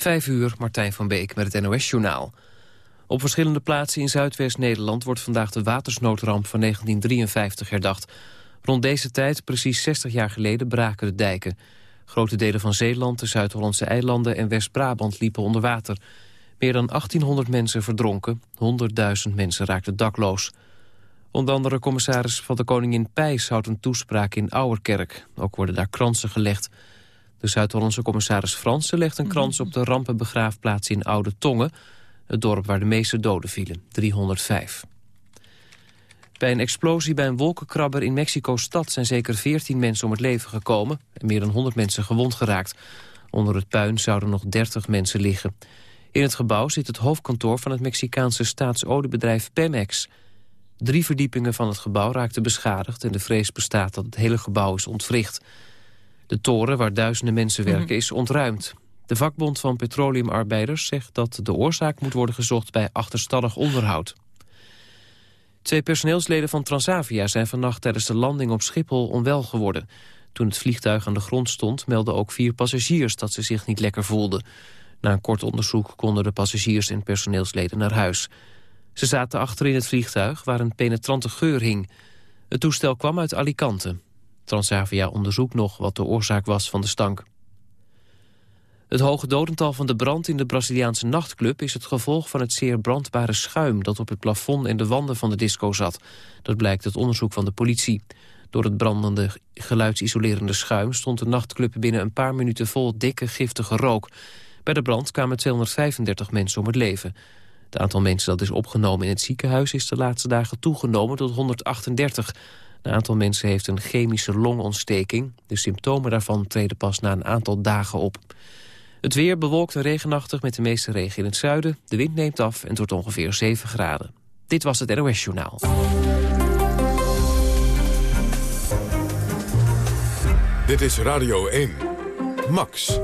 Vijf uur, Martijn van Beek met het NOS-journaal. Op verschillende plaatsen in Zuidwest-Nederland wordt vandaag de watersnoodramp van 1953 herdacht. Rond deze tijd, precies 60 jaar geleden, braken de dijken. Grote delen van Zeeland, de Zuid-Hollandse eilanden en West-Brabant liepen onder water. Meer dan 1800 mensen verdronken, 100.000 mensen raakten dakloos. Onder andere commissaris van de Koningin Pijs houdt een toespraak in Ouwerkerk. Ook worden daar kransen gelegd. De Zuid-Hollandse commissaris Fransen legt een krans op de rampenbegraafplaats in Oude Tongen... het dorp waar de meeste doden vielen, 305. Bij een explosie bij een wolkenkrabber in Mexico-stad... zijn zeker 14 mensen om het leven gekomen... en meer dan 100 mensen gewond geraakt. Onder het puin zouden nog 30 mensen liggen. In het gebouw zit het hoofdkantoor van het Mexicaanse staatsoliebedrijf Pemex. Drie verdiepingen van het gebouw raakten beschadigd... en de vrees bestaat dat het hele gebouw is ontwricht. De toren, waar duizenden mensen werken, mhm. is ontruimd. De vakbond van petroleumarbeiders zegt dat de oorzaak moet worden gezocht bij achterstallig onderhoud. Twee personeelsleden van Transavia zijn vannacht tijdens de landing op Schiphol onwel geworden. Toen het vliegtuig aan de grond stond meldden ook vier passagiers dat ze zich niet lekker voelden. Na een kort onderzoek konden de passagiers en personeelsleden naar huis. Ze zaten achter in het vliegtuig waar een penetrante geur hing. Het toestel kwam uit Alicante. Transavia onderzoekt nog wat de oorzaak was van de stank. Het hoge dodental van de brand in de Braziliaanse nachtclub... is het gevolg van het zeer brandbare schuim... dat op het plafond en de wanden van de disco zat. Dat blijkt uit onderzoek van de politie. Door het brandende geluidsisolerende schuim... stond de nachtclub binnen een paar minuten vol dikke, giftige rook. Bij de brand kwamen 235 mensen om het leven. Het aantal mensen dat is opgenomen in het ziekenhuis... is de laatste dagen toegenomen tot 138. Een aantal mensen heeft een chemische longontsteking. De symptomen daarvan treden pas na een aantal dagen op. Het weer bewolkt en regenachtig met de meeste regen in het zuiden. De wind neemt af en het wordt ongeveer 7 graden. Dit was het NOS Journaal. Dit is Radio 1. Max.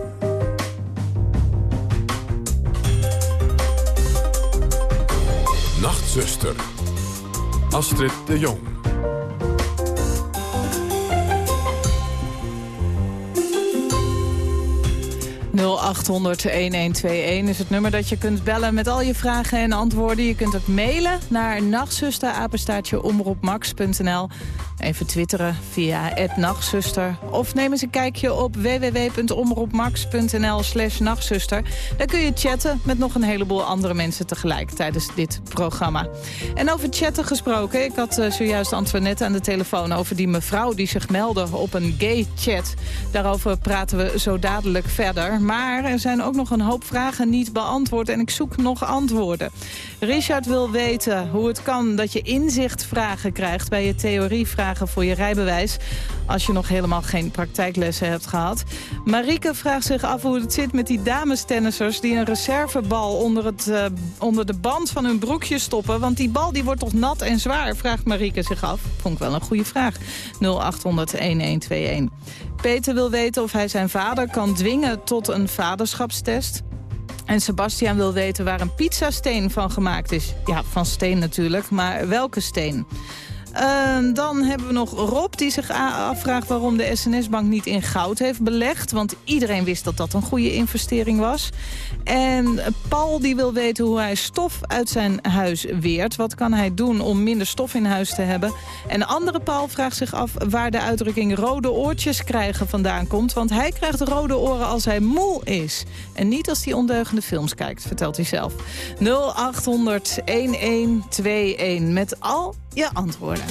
Nachtzuster. Astrid de Jong. 0800-1121 is het nummer dat je kunt bellen met al je vragen en antwoorden. Je kunt ook mailen naar nachtzusterapenstaatjeomroepmax.nl. Even twitteren via nachtzuster. Of neem eens een kijkje op www.omroepmax.nl slash nachtzuster. Daar kun je chatten met nog een heleboel andere mensen tegelijk tijdens dit programma. En over chatten gesproken. Ik had uh, zojuist Antoinette aan de telefoon over die mevrouw die zich meldde op een gay chat. Daarover praten we zo dadelijk verder. Maar er zijn ook nog een hoop vragen niet beantwoord en ik zoek nog antwoorden. Richard wil weten hoe het kan dat je inzichtvragen krijgt bij je theorievragen voor je rijbewijs. Als je nog helemaal geen praktijklessen hebt gehad. Marieke vraagt zich af hoe het zit met die damestennissers die een reservebal onder, het, uh, onder de band van hun broekje stoppen. Want die bal die wordt toch nat en zwaar, vraagt Marieke zich af. Vond ik wel een goede vraag. 0800-1121. Peter wil weten of hij zijn vader kan dwingen tot een vaderschapstest. En Sebastian wil weten waar een pizzasteen van gemaakt is. Ja, van steen natuurlijk, maar welke steen? Uh, dan hebben we nog Rob die zich afvraagt waarom de SNS-bank niet in goud heeft belegd. Want iedereen wist dat dat een goede investering was. En Paul die wil weten hoe hij stof uit zijn huis weert. Wat kan hij doen om minder stof in huis te hebben? En andere Paul vraagt zich af waar de uitdrukking rode oortjes krijgen vandaan komt. Want hij krijgt rode oren als hij moe is. En niet als hij ondeugende films kijkt, vertelt hij zelf. 0800 1121 met al je antwoorden.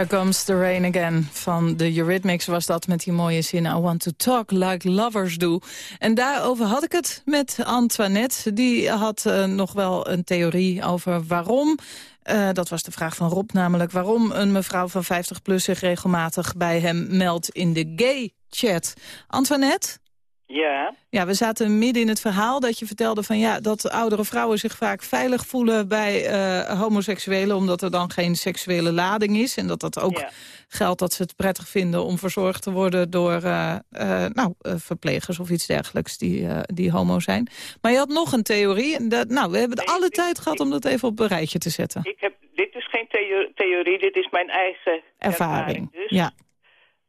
Here Comes the Rain Again van de Eurythmics was dat met die mooie zin I want to talk like lovers do. En daarover had ik het met Antoinette. Die had uh, nog wel een theorie over waarom... Uh, dat was de vraag van Rob namelijk... waarom een mevrouw van 50PLUS zich regelmatig bij hem meldt in de gay-chat. Antoinette? Ja. Ja, we zaten midden in het verhaal dat je vertelde van ja, dat oudere vrouwen zich vaak veilig voelen bij uh, homoseksuelen, omdat er dan geen seksuele lading is. En dat dat ook Ja. geldt dat ze het prettig vinden om verzorgd te worden door uh, uh, nou, verplegers of iets dergelijks die, die homo zijn. Maar je had nog een theorie. En dat, nou, we hebben Nee, alle tijd gehad ik- om dat even op een rijtje te zetten. Ik heb, dit is geen theo- theorie, dit is mijn eigen Ervaring. dus. Ja.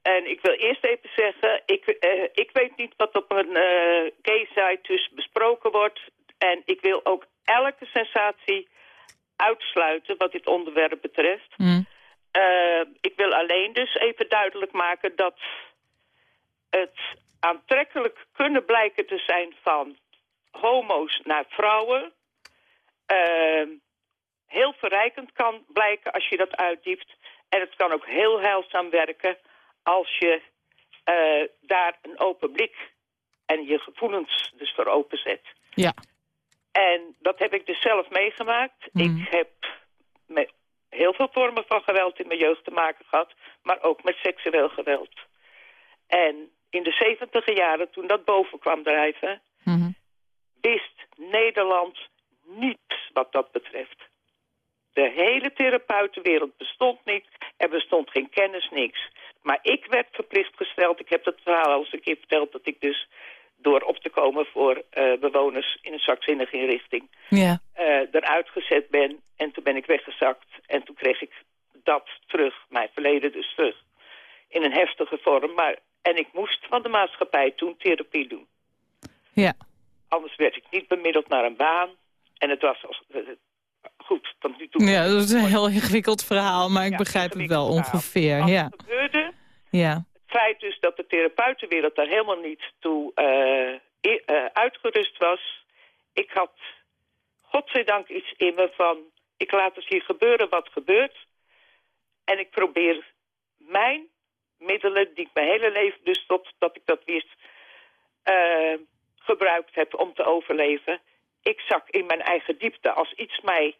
En ik wil eerst even zeggen, ik, eh, ik weet niet wat op een eh gay site dus besproken wordt. En ik wil ook elke sensatie uitsluiten wat dit onderwerp betreft. Hm. Eh, ik wil alleen dus even duidelijk maken dat het aantrekkelijk kunnen blijken te zijn van homo's naar vrouwen... heel verrijkend kan blijken als je dat uitdiept. En het kan ook heel heilzaam werken als je eh, daar een open blik en je gevoelens dus voor openzet. Ja. En dat heb ik dus zelf meegemaakt. Mhm. Ik heb met heel veel vormen van geweld in mijn jeugd te maken gehad, maar ook met seksueel geweld. En in de zeventiger jaren, toen dat boven kwam drijven, Mhm. wist Nederland niets wat dat betreft. De hele therapeutenwereld bestond niet. Er bestond geen kennis, niks. Maar ik werd verplicht gesteld. Ik heb dat verhaal al eens een keer verteld... dat ik dus door op te komen voor eh, bewoners in een zwakzinnige inrichting... Ja. eh, eruit gezet ben. En toen ben ik weggezakt. En toen kreeg ik dat terug, mijn verleden dus terug. In een heftige vorm. Maar, en ik moest van de maatschappij toen therapie doen. Ja. Anders werd ik niet bemiddeld naar een baan. En het was als, goed tot nu toe. ja, dat is een heel ingewikkeld verhaal, maar ik Ja, begrijp het wel ongeveer. Ja. het gebeurde, Ja. het feit dus dat de therapeutenwereld daar helemaal niet toe eh, eh, uitgerust was. Ik had, godzijdank, iets in me van... ik laat het hier gebeuren wat gebeurt. En ik probeer mijn middelen, die ik mijn hele leven dus tot dat ik dat wist... eh, gebruikt heb om te overleven. Ik zak in mijn eigen diepte. Als iets mij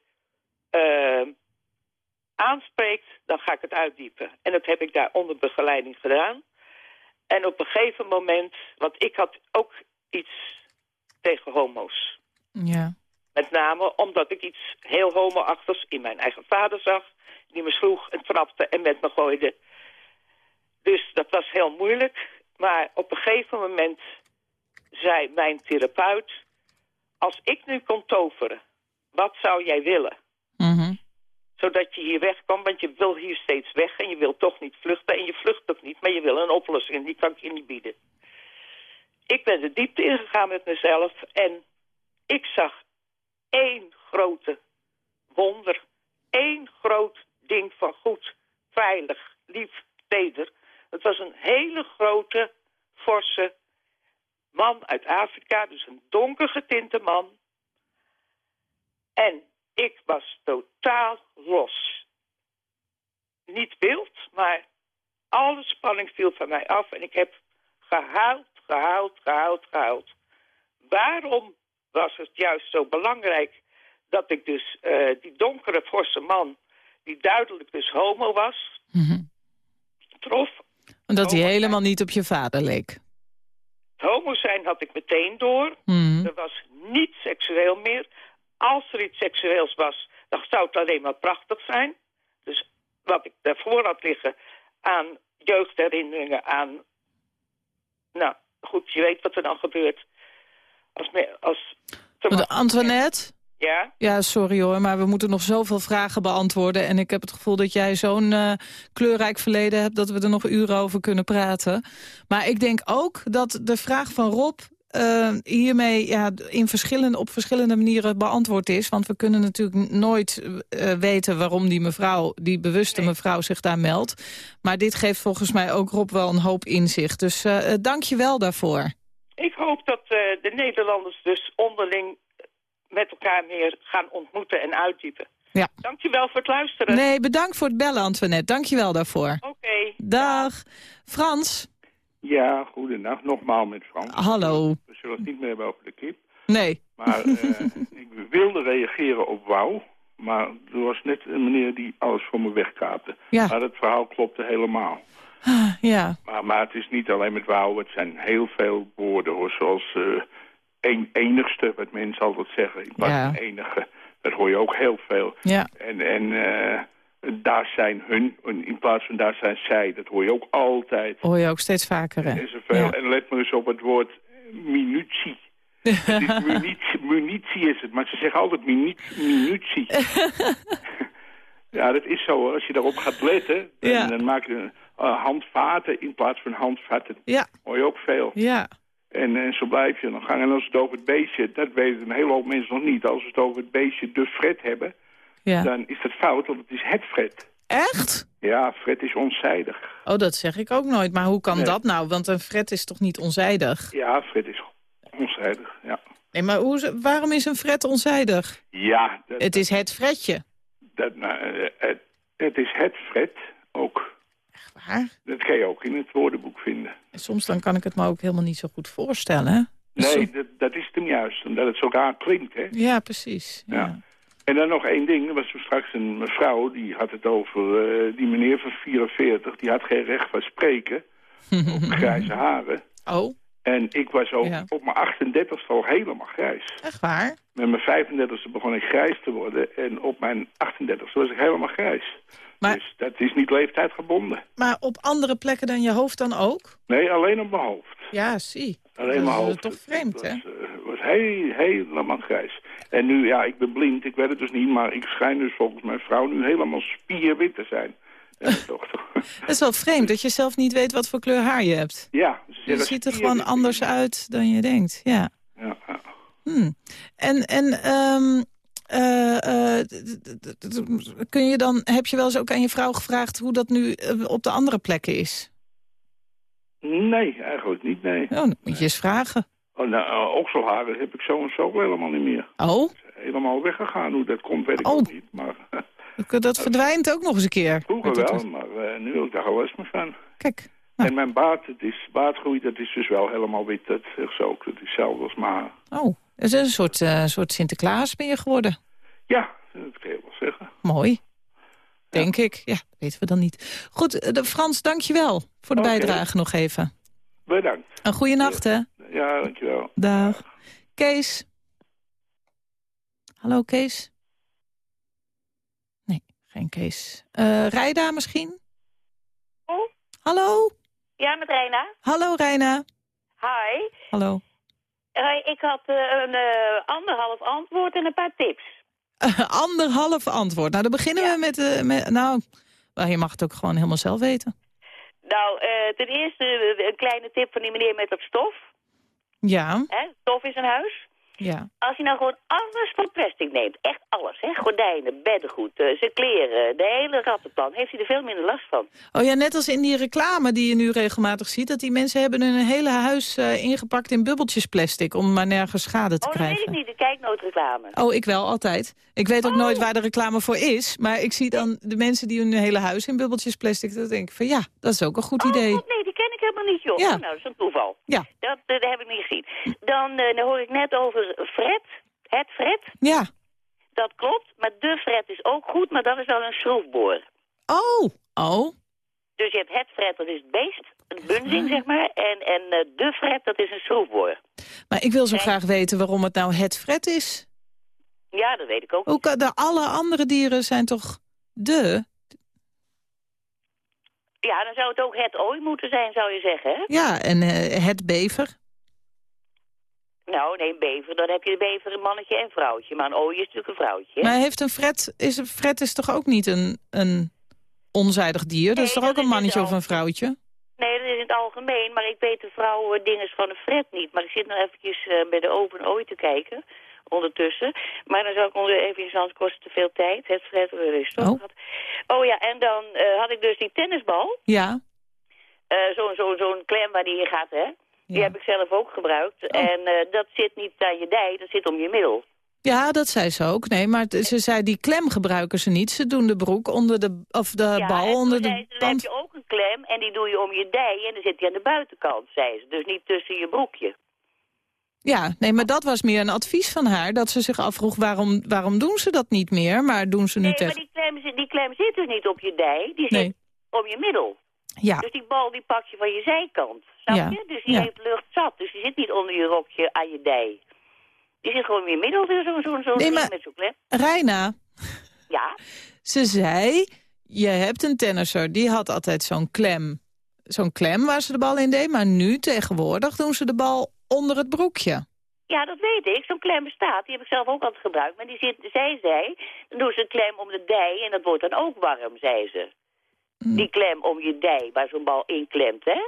eh, aanspreekt, dan ga ik het uitdiepen. En dat heb ik daar onder begeleiding gedaan. En op een gegeven moment, want ik had ook iets tegen homo's. Ja. Met name omdat ik iets heel homoachtigs in mijn eigen vader zag. Die me sloeg en trapte en met me gooide. Dus dat was heel moeilijk. Maar op een gegeven moment zei mijn therapeut... Als ik nu kon toveren, wat zou jij willen? Zodat je hier wegkwam, want je wil hier steeds weg... en je wil toch niet vluchten en je vlucht ook niet... maar je wil een oplossing en die kan ik je niet bieden. Ik ben de diepte ingegaan met mezelf en ik zag één grote wonder. één groot ding van goed, veilig, lief, teder. Het was een hele grote, forse man uit Afrika, dus een donker getinte man. En ik was totaal los. Niet wild, maar alle spanning viel van mij af en ik heb gehuild, gehuild, gehuild, gehuild. Waarom was het juist zo belangrijk dat ik dus uh, die donkere, forse man, die duidelijk dus homo was, Mhm. trof. Omdat hij helemaal niet op je vader leek. Homo zijn had ik meteen door. Mhm. Er was. Als er iets seksueels was, dan zou het alleen maar prachtig zijn. Dus wat ik daarvoor had liggen aan jeugdherinneringen, aan... Nou, goed, je weet wat er dan gebeurt. Als, me, als De Antoinette? Ja? Ja, sorry hoor, maar we moeten nog zoveel vragen beantwoorden. En ik heb het gevoel dat jij zo'n uh, kleurrijk verleden hebt... dat we er nog uren over kunnen praten. Maar ik denk ook dat de vraag van Rob... Uh, hiermee ja, in verschillende, op verschillende manieren beantwoord is. Want we kunnen natuurlijk nooit uh, weten waarom die mevrouw, die bewuste mevrouw zich daar meldt. Maar dit geeft volgens mij ook Rob wel een hoop inzicht. Dus uh, dank je wel daarvoor. Ik hoop dat de Nederlanders dus onderling met elkaar meer gaan ontmoeten en uitdiepen. Ja. Dankjewel voor het luisteren. Nee, bedankt voor het bellen, Antoinette. Dankjewel daarvoor. Oké. Dag. Frans. Ja, goedenacht. Nogmaals met Frans. Hallo. We zullen het niet meer hebben over de kip. Nee. Maar eh, ik wilde reageren op Wouw. Maar er was net een meneer die alles voor me wegkaapte. Ja. Maar het verhaal klopte helemaal. Ah, Ja. Maar, maar het is niet alleen met Wouw. Het zijn heel veel woorden hoor. Zoals eh een, enigste, wat mensen altijd zeggen. In plaats Ja. enige. Dat hoor je ook heel veel. Ja. En, en eh, daar zijn hun, in plaats van daar zijn zij. Dat hoor je ook altijd. Hoor je ook steeds vaker, hè? En, zoveel. Ja. en let maar eens op het woord minutie. Het is munitie, munitie is het, maar ze zeggen altijd minu- minutie. ja, dat is zo. Als je daarop gaat letten, dan, Ja. dan maak je uh, handvaten in plaats van handvatten. Ja. hoor je ook veel. Ja. En, en zo blijf je dan gaan. En als het over het beestje, dat weten een hele hoop mensen nog niet. Als we het over het beestje de Fred hebben, Ja. dan is dat fout, want het is het Fred. Echt? Ja, Fred is onzijdig. Oh, dat zeg ik ook nooit. Maar hoe kan Nee. dat nou? Want een fret is toch niet onzijdig? Ja, Fred is onzijdig, ja. Nee, maar hoe, waarom is een fret onzijdig? Ja, dat, Het is het fretje. dat, nou, eh, het, het is het Fred ook. Waar? Dat kan je ook in het woordenboek vinden. En soms dan kan ik het me ook helemaal niet zo goed voorstellen. hè? Nee, dat, dat is het hem juist, omdat het zo raar klinkt, hè. Ja, precies. Ja. Ja. En dan nog één ding, er was toen straks een mevrouw, die had het over eh, die meneer van 44, die had geen recht van spreken, op grijze haren. Oh, En ik was ook Ja. op mijn 38 al helemaal grijs. echt waar? Met mijn 35e begon ik grijs te worden en op mijn 38e was ik helemaal grijs. Maar- Dus dat is niet leeftijdgebonden. Maar op andere plekken dan je hoofd dan ook? Nee, alleen op mijn hoofd. Ja, zie. Alleen Dat is, eh, toch Het vreemd, was, hè? eh, was heel, helemaal grijs. En nu, ja, ik ben blind, ik weet het dus niet, maar ik schijn dus volgens mijn vrouw nu helemaal spierwit te zijn. Het is wel vreemd dat je zelf niet weet wat voor kleur haar je hebt. ja, Je ziet er gewoon anders uit dan je denkt, ja. Ja. Hmm. En, en ehm, eh, eh, kun je dan, heb je wel eens ook aan je vrouw gevraagd hoe dat nu eh, op de andere plekken is? Nee, eigenlijk niet, nee. Oh, dan moet je eens vragen. Oh, nou, uh, okselharen heb ik zo en zo helemaal niet meer. Oh, Helemaal weggegaan. Hoe dat komt, weet ik Oh. ook niet. Maar dat verdwijnt ook nog eens een keer. vroeger wel, maar eh, nu heb ik daar alles meer van. Kijk, Nou. En mijn baard, het is, baardgroei, dat is dus wel helemaal wit. Dat is ook, dat is hetzelfde als mijn haar. oh, het is een soort, eh, soort Sinterklaas ben je geworden. Ja, dat kan je wel zeggen. Mooi. Denk ik. Ja, dat weten we dan niet. Goed, eh, de Frans, dank je wel voor de bijdrage nog even. Bedankt. Een goede nacht, hè? Ja, dankjewel. Dag. Kees. Hallo, Kees. Nee, geen Kees. Eh Rijda misschien? Oh? Hallo? Ja, met Reina. Hallo, Reina. Hi. Hallo. Hoi, ik had eh, een eh, anderhalf antwoord en een paar tips. Anderhalf antwoord. Nou, dan beginnen Ja. we met... eh, met nou, je mag het ook gewoon helemaal zelf weten. Nou, eh, ten eerste eh, een kleine tip van die meneer met dat stof. Ja, Hè? Stof in zijn huis. ja. Als hij nou gewoon alles van plastic neemt, echt alles, hè? gordijnen, beddengoed, eh, zijn kleren, de hele rattenplan, heeft hij er veel minder last van. Oh ja, net als in die reclame die je nu regelmatig ziet... dat die mensen hebben hun hele huis ingepakt in bubbeltjes plastic... om maar nergens schade te Oh, dat weet krijgen. ik niet, de kijknoodreclame. Oh, ik wel, altijd. Ik weet ook Oh. nooit waar de reclame voor is. Maar ik zie dan de mensen die hun hele huis in bubbeltjes plastic... dan denk ik van ja, dat is ook een goed Oh, idee. God, nee, die ken ik helemaal niet, joh. Ja. Oh, nou, dat is een toeval. Ja. Dat, eh, dat heb ik niet gezien. Dan, eh, dan hoor ik net over Fred, het Fred. Ja. Dat klopt, maar de fret is ook goed, maar dat is wel een schroefboor. Oh, oh. Dus je hebt het fret, dat is het beest, een bunzing zeg maar. En, en eh, de fret, dat is een schroefboor. Maar ik wil zo graag weten waarom het nou het fret is. Ja, dat weet ik ook. Hoe kan de alle andere dieren zijn toch de? Ja, dan zou het ook het ooi moeten zijn, zou je zeggen, hè? Ja, en eh, het bever. Nou, nee, bever, dan heb je de bever een mannetje en vrouwtje. Maar een ooi is natuurlijk een vrouwtje. hè? Maar heeft een fret, is een fret is toch ook niet een, een onzijdig dier? dat is toch ook een mannetje of een vrouwtje? Nee, dat is in het algemeen, maar ik weet de vrouw eh, dinges van een fret niet. Maar ik zit nog eventjes eh, bij de open ooi te kijken, ondertussen. Maar dan zou ik onder even, anders kost het te veel tijd. Het is toch Oh. Oh ja, en dan eh, had ik dus die tennisbal. Ja. Eh, Zo'n zo, zo'n klem waar die in gaat, hè? Die Ja. heb ik zelf ook gebruikt. En eh, dat zit niet aan je dij, dat zit om je middel. Ja, dat zei ze ook. Nee, maar ze zei die klem gebruiken ze niet. Ze doen de broek onder de, of de ja, bal onder de zei ze, Dan heb je ook een klem en die doe je om je dij en dan zit die aan de buitenkant, zei ze. Dus niet tussen je broekje. Ja, nee, maar dat was meer een advies van haar. Dat ze zich afvroeg waarom, waarom doen ze dat niet meer. Maar doen ze nu Nee, maar die klem, zit- die klem zit dus niet op je dij, die zit Nee. om je middel. Ja, Dus die bal die pak je van je zijkant. Snap Ja. je? Dus die Ja. heeft lucht zat. Dus die zit niet onder je rokje aan je dij. Die zit gewoon in je middel, dus zo'n zo, zo, Nee, ding maar- met zo'n klem. Reina, Ja, ze zei... Je hebt een tennisser, die had altijd zo'n klem. Zo'n klem waar ze de bal in deed. Maar nu tegenwoordig doen ze de bal onder het broekje. ja, dat weet ik. Zo'n klem bestaat. Die heb ik zelf ook altijd gebruikt. Maar die zit, zij zei, dan doen ze een klem om de dij en dat wordt dan ook warm, zei ze. Mm. Die klem om je dij, waar zo'n bal inklemt, hè?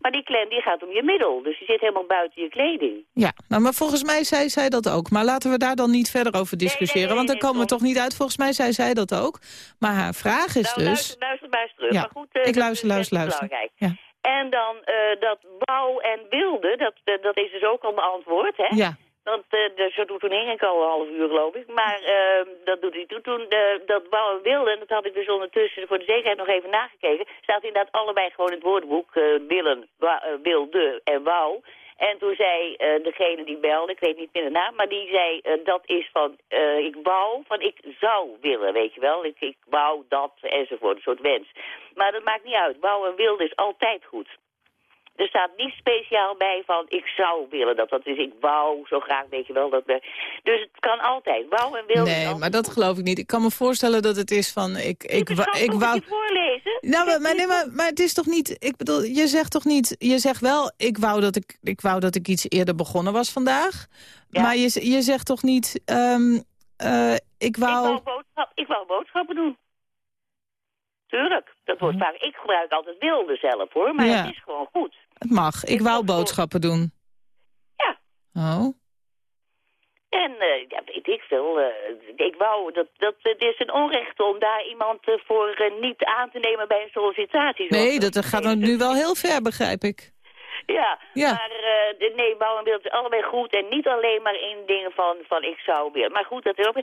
Maar die klem die gaat om je middel. Dus die zit helemaal buiten je kleding. Ja, nou, maar volgens mij zei zij dat ook. Maar laten we daar dan niet verder over discussiëren. nee, want dan komen we toch niet uit. Volgens mij zei zij dat ook. Maar haar vraag is nou, dus... luister, luister maar eens terug. Ja, Maar goed, eh, ik luister, is luister, luister. belangrijk. Ja. En dan eh, dat wou en wilde, dat, eh, dat is dus ook al beantwoord, hè? Ja, Want uh, zo doet toen Henk al een half uur, geloof ik. Maar uh, dat doet hij toen. toen uh, dat wou en wilde, en dat had ik dus ondertussen voor de zekerheid nog even nagekeken... staat inderdaad allebei gewoon in het woordenboek uh, willen, wilde en wou. En toen zei degene die belde, ik weet niet meer de naam... maar die zei, dat is van, ik wou, van ik zou willen, weet je wel. Ik, ik wou dat, enzovoort, een soort wens. Maar dat maakt niet uit. Wou en wilde is altijd goed. Er staat niet speciaal bij van ik zou willen dat. Dat is ik wou zo graag, weet je wel. Dat we... Dus het kan altijd. Wou en wil. Nee, maar dat geloof ik niet. Ik kan me voorstellen dat het is van ik, ik, ik, wa, ik wou. voorlezen. Nou, maar, maar, nee, maar, maar het is toch niet. Ik bedoel, je zegt toch niet. Je zegt wel, ik wou dat ik, ik wou dat ik iets eerder begonnen was vandaag. Ja. Maar je, je zegt toch niet. Um, uh, ik wou. Ik wou, boodschap, ik wou boodschappen doen. Tuurlijk, dat wordt vaak. Ik gebruik altijd wilde zelf hoor, maar ja. het is gewoon goed. Het mag. Ik, ik wou boodschappen doen. Ja. Oh. En uh, ja, weet ik veel. Uh, ik wou dat, dat het is een onrecht om daar iemand uh, voor niet aan te nemen bij een sollicitatie. Nee, dat, dat gaat nu wel heel ver, begrijp ik. Ja, ja. maar uh, nee, wou en beeld is allebei goed. En niet alleen maar in dingen van, van ik zou willen. Maar goed, dat is ook...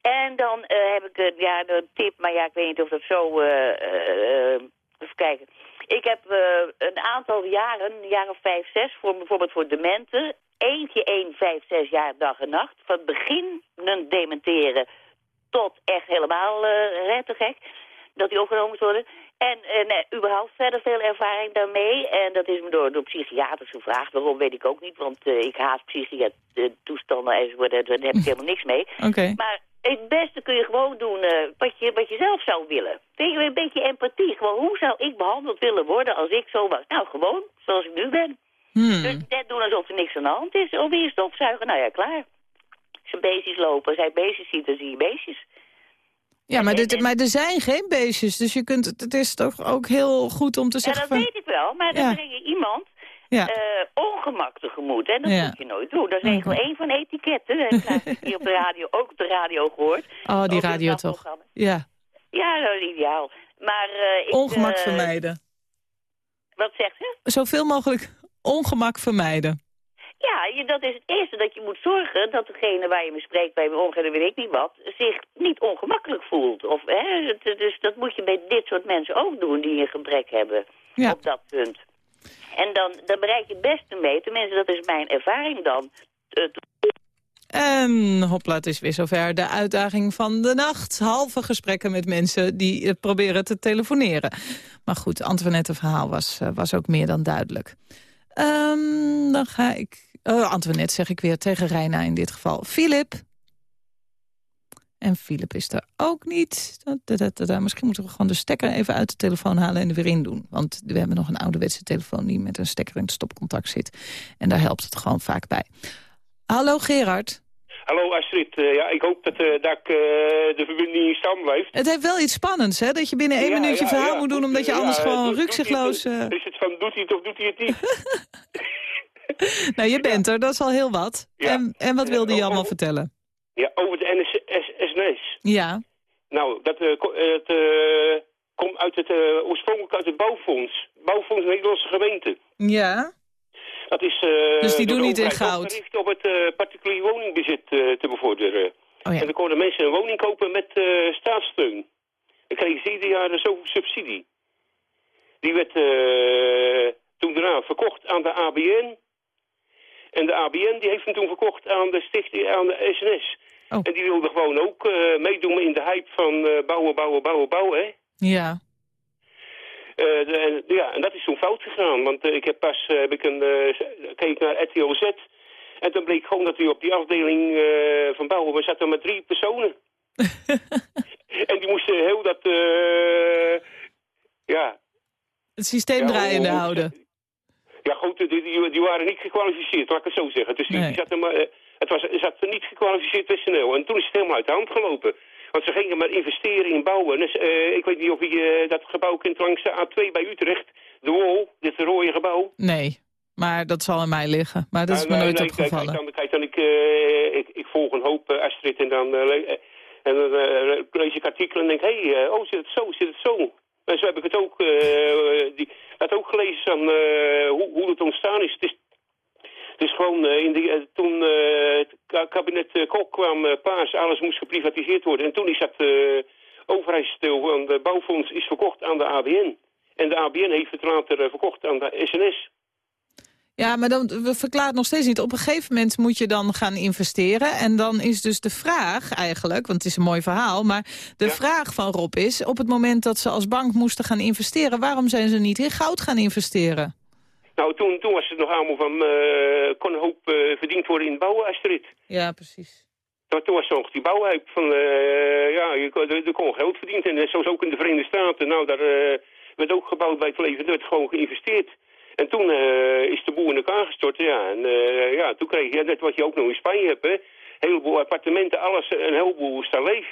En dan uh, heb ik uh, ja, een tip, maar ja, ik weet niet of dat zo... even kijken. Ik heb een aantal jaren, een jaar of vijf, zes, voor bijvoorbeeld voor dementen... Eentje één, vijf, zes jaar dag en nacht. Van beginnen dementeren tot echt helemaal te gek. Dat die opgenomen worden. En, en nee, überhaupt verder veel ervaring daarmee. En dat is me door, door psychiaters gevraagd. Waarom weet ik ook niet, want uh, ik haat psychiatoestanden enzovoort. Daar heb ik helemaal niks mee. Okay. Maar het beste kun je gewoon doen uh, wat, je, wat je zelf zou willen. Weet je, een beetje empathie. Gewoon, hoe zou ik behandeld willen worden als ik zo was? Nou, gewoon, zoals ik nu ben. Hmm. Dus net doen alsof er niks aan de hand is. Of weer stofzuigen, nou ja, klaar. Als je beestjes lopen, hij beestjes ziet, dan zie je beestjes. Ja, maar, dit, maar er zijn geen beestjes, dus je kunt, het is toch ook heel goed om te zeggen... Ja, dat van... weet ik wel, maar dan ja. breng je iemand ja. uh, ongemak tegemoet. En dat ja. moet je nooit doen. Dat is regel okay. één van etiketten. Dat heb ik hier op de radio, ook op de radio gehoord. Oh, die radio toch. Ja. Ja, dat is ideaal. Maar, uh, ik, ongemak uh, vermijden. Wat zegt u? Zoveel mogelijk ongemak vermijden. Ja, dat is het eerste dat je moet zorgen dat degene waar je mee spreekt bij ongeveer weet ik niet wat, zich niet ongemakkelijk voelt. Of, hè, dus dat moet je bij dit soort mensen ook doen die een gebrek hebben ja. op dat punt. En dan, dan bereik je het beste mee, tenminste dat is mijn ervaring dan. En hopla, het is weer zover. De uitdaging van de nacht. Halve gesprekken met mensen die uh, proberen te telefoneren. Maar goed, Antoinette verhaal was, uh, was ook meer dan duidelijk. Um, dan ga ik... Antoinette zeg ik weer tegen Reina in dit geval. Filip. En Filip is er ook niet. Misschien moeten we gewoon de stekker even uit de telefoon halen en er weer in doen. Want we hebben nog een ouderwetse telefoon die met een stekker in het stopcontact zit. En daar helpt het gewoon vaak bij. Hallo Gerard. Hallo Astrid, uh, ja, ik hoop dat, uh, dat ik, uh, de verbinding in stand blijft. Het heeft wel iets spannends, hè? Dat je binnen één ja, minuut je ja, verhaal ja, moet doen... omdat je anders gewoon rukzichtloos... Is het van, doet hij het of doet hij het niet? nou, je bent er, dat is al heel wat. En, en wat wilde je allemaal vertellen? Ja, over de Ja. Nou, dat het, komt uit het, oorspronkelijk uit het bouwfonds. Bouwfonds Nederlandse gemeente. Ja. Dat is Dus die doen niet in goud? opgericht om het eh, particulier woningbezit eh, te bevorderen. Oh ja. En dan konden mensen een woning kopen met eh, staatssteun. Dan kregen ze ieder jaar zoveel subsidie. Die werd eh, toen daarna verkocht aan de ABN. En de ABN die heeft hem toen verkocht aan de stichting, aan de SNS. Oh. En die wilde gewoon ook eh, meedoen in de hype van eh, bouwen, bouwen, bouwen, bouwen, hè. Ja. Eh, de- ja, en dat is toen fout gegaan. Want ik heb pas heb ik een, keek naar RTL Z. En toen bleek gewoon dat u op die afdeling van bouwen... we zaten met drie personen. en die moesten heel dat... ja, Het systeem draaiende hoe- houden. Ja, goed, die, die, die waren niet gekwalificeerd, laat ik het zo zeggen. Dus die, Nee. die zaten maar, er zat niet gekwalificeerd personeel. En toen is het helemaal uit de hand gelopen. Want ze gingen maar investeren in bouwen. Dus, eh, ik weet niet of je eh, dat gebouw kent langs de A2 bij Utrecht. De Wol, dit rode gebouw. Nee, maar dat zal aan mij liggen. Maar dat is me nooit opgevallen. Kijk, dan, kijk, dan ik, ik, ik volg een hoop eh, Astrid en dan, en dan lees ik artikelen en denk, hé, hey, oh, zit het zo, zit het zo. En zo heb ik het ook, die, dat ook gelezen van eh, hoe, hoe het ontstaan is. Het is, het is gewoon, eh, in die, eh, toen eh, het ka- kabinet Kok kwam, paas, alles moest geprivatiseerd worden. En toen is dat overheidsdeel van de bouwfonds is verkocht aan de ABN. En de ABN heeft het later verkocht aan de SNS. Ja, maar dan, het nog steeds niet. Op een gegeven moment moet je dan gaan investeren. En dan is dus de vraag eigenlijk, want het is een mooi verhaal... maar de Ja. vraag van Rob is, op het moment dat ze als bank moesten gaan investeren... waarom zijn ze niet in goud gaan investeren? Nou, toen, toen was het nog allemaal van, eh kon een hoop eh, verdiend worden in het bouwen, Astrid. Ja, precies. Toen, toen was nog die bouwhype van, eh, ja, je, kon- er, kon geld verdiend. En zoals ook in de Verenigde Staten, nou, daar werd ook gebouwd bij het leven, er werd gewoon geïnvesteerd. En toen is de boel in elkaar gestort, ja. En ja, toen kreeg je net wat je ook nog in Spanje hebt, hè. Een heleboel appartementen, alles, een heleboel staat leeg.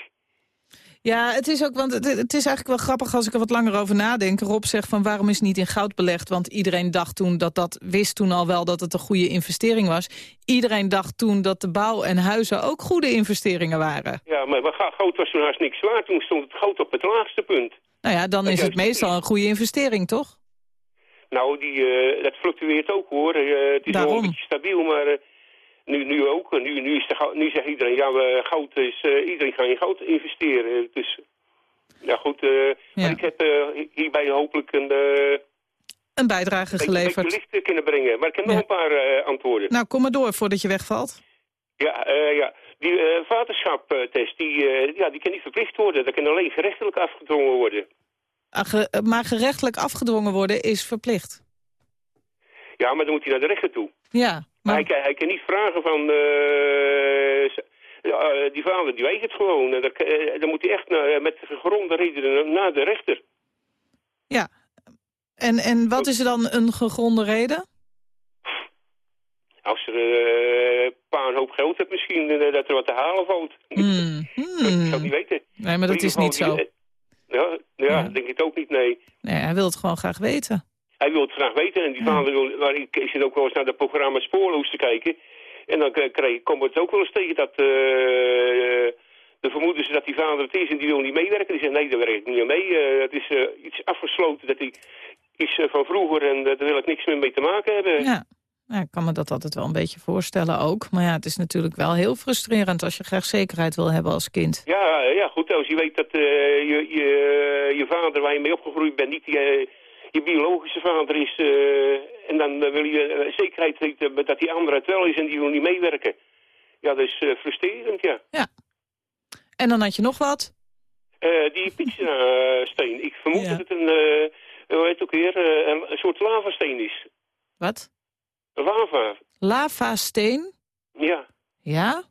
Ja, het is ook, want het, het is eigenlijk wel grappig als ik er wat langer over nadenk. Rob zegt van waarom is het niet in goud belegd? Want iedereen dacht toen dat dat, wist toen al wel dat het een goede investering was. Iedereen dacht toen dat de bouw en huizen ook goede investeringen waren. Ja, maar, goud was toen haast niks waard. Toen stond het goud op het laagste punt. Nou ja, dan is het meestal een goede investering, toch? Nou, die, eh, dat fluctueert ook hoor. Eh, het is wel Waarom? een beetje stabiel, maar eh, nu, nu ook. Nu, nu, is de nu zegt iedereen, ja, we, goud is, eh, iedereen gaat in goud investeren. Dus, ja goed, eh, Ja. maar ik heb eh, hierbij hopelijk een, Een bijdrage geleverd. licht eh, kunnen brengen. Maar ik heb nog een paar antwoorden. Nou, kom maar door voordat je wegvalt. Ja, ja. die eh vaderschaptest, die, ja, die kan niet verplicht worden. Dat kan alleen gerechtelijk afgedwongen worden. Ah, Maar gerechtelijk afgedwongen worden is verplicht. Ja, maar dan moet hij naar de rechter toe. Ja, Maar hij, kan, hij kan niet vragen van... eh, eh, die vader, die weet het gewoon. En dan, eh, dan moet hij echt met gegronde redenen naar de rechter. ja. En, en wat is er dan een gegronde reden? Als er een paar een hoop geld hebt misschien, dat er wat te halen valt. Hmm, Ik zou het niet weten. Nee, maar dat is niet zo. die- ja, ja, Ja. denk ik ook niet, nee. Nee, hij wil het gewoon graag weten. Hij wil het graag weten en die Ja. vader wil... Maar ik, ik zit ook wel eens naar dat programma Spoorloos te kijken. En dan k- krijg, komt het ook wel eens tegen dat... eh, de vermoeden ze dat die vader het is en die wil niet meewerken. Die zegt, nee, daar werk ik niet aan mee. Eh, het is eh, iets afgesloten, dat hij iets eh, van vroeger en daar wil ik niks meer mee te maken hebben. Ja. ja, ik kan me dat altijd wel een beetje voorstellen ook. Maar ja, het is natuurlijk wel heel frustrerend als je graag zekerheid wil hebben als kind. Ja, ja, goed. Als je weet dat je, je, je vader waar je mee opgegroeid bent niet je biologische vader is... eh, en dan eh, wil je eh, zekerheid weten dat die andere het wel is en die wil niet meewerken. Ja, dat is frustrerend, ja. En dan had je nog wat? Die pizza-steen, ik vermoed Ja. dat het een, hoe heet het ook weer, een, soort lavasteen is. Wat? Lava, Lavasteen? ja. Ja?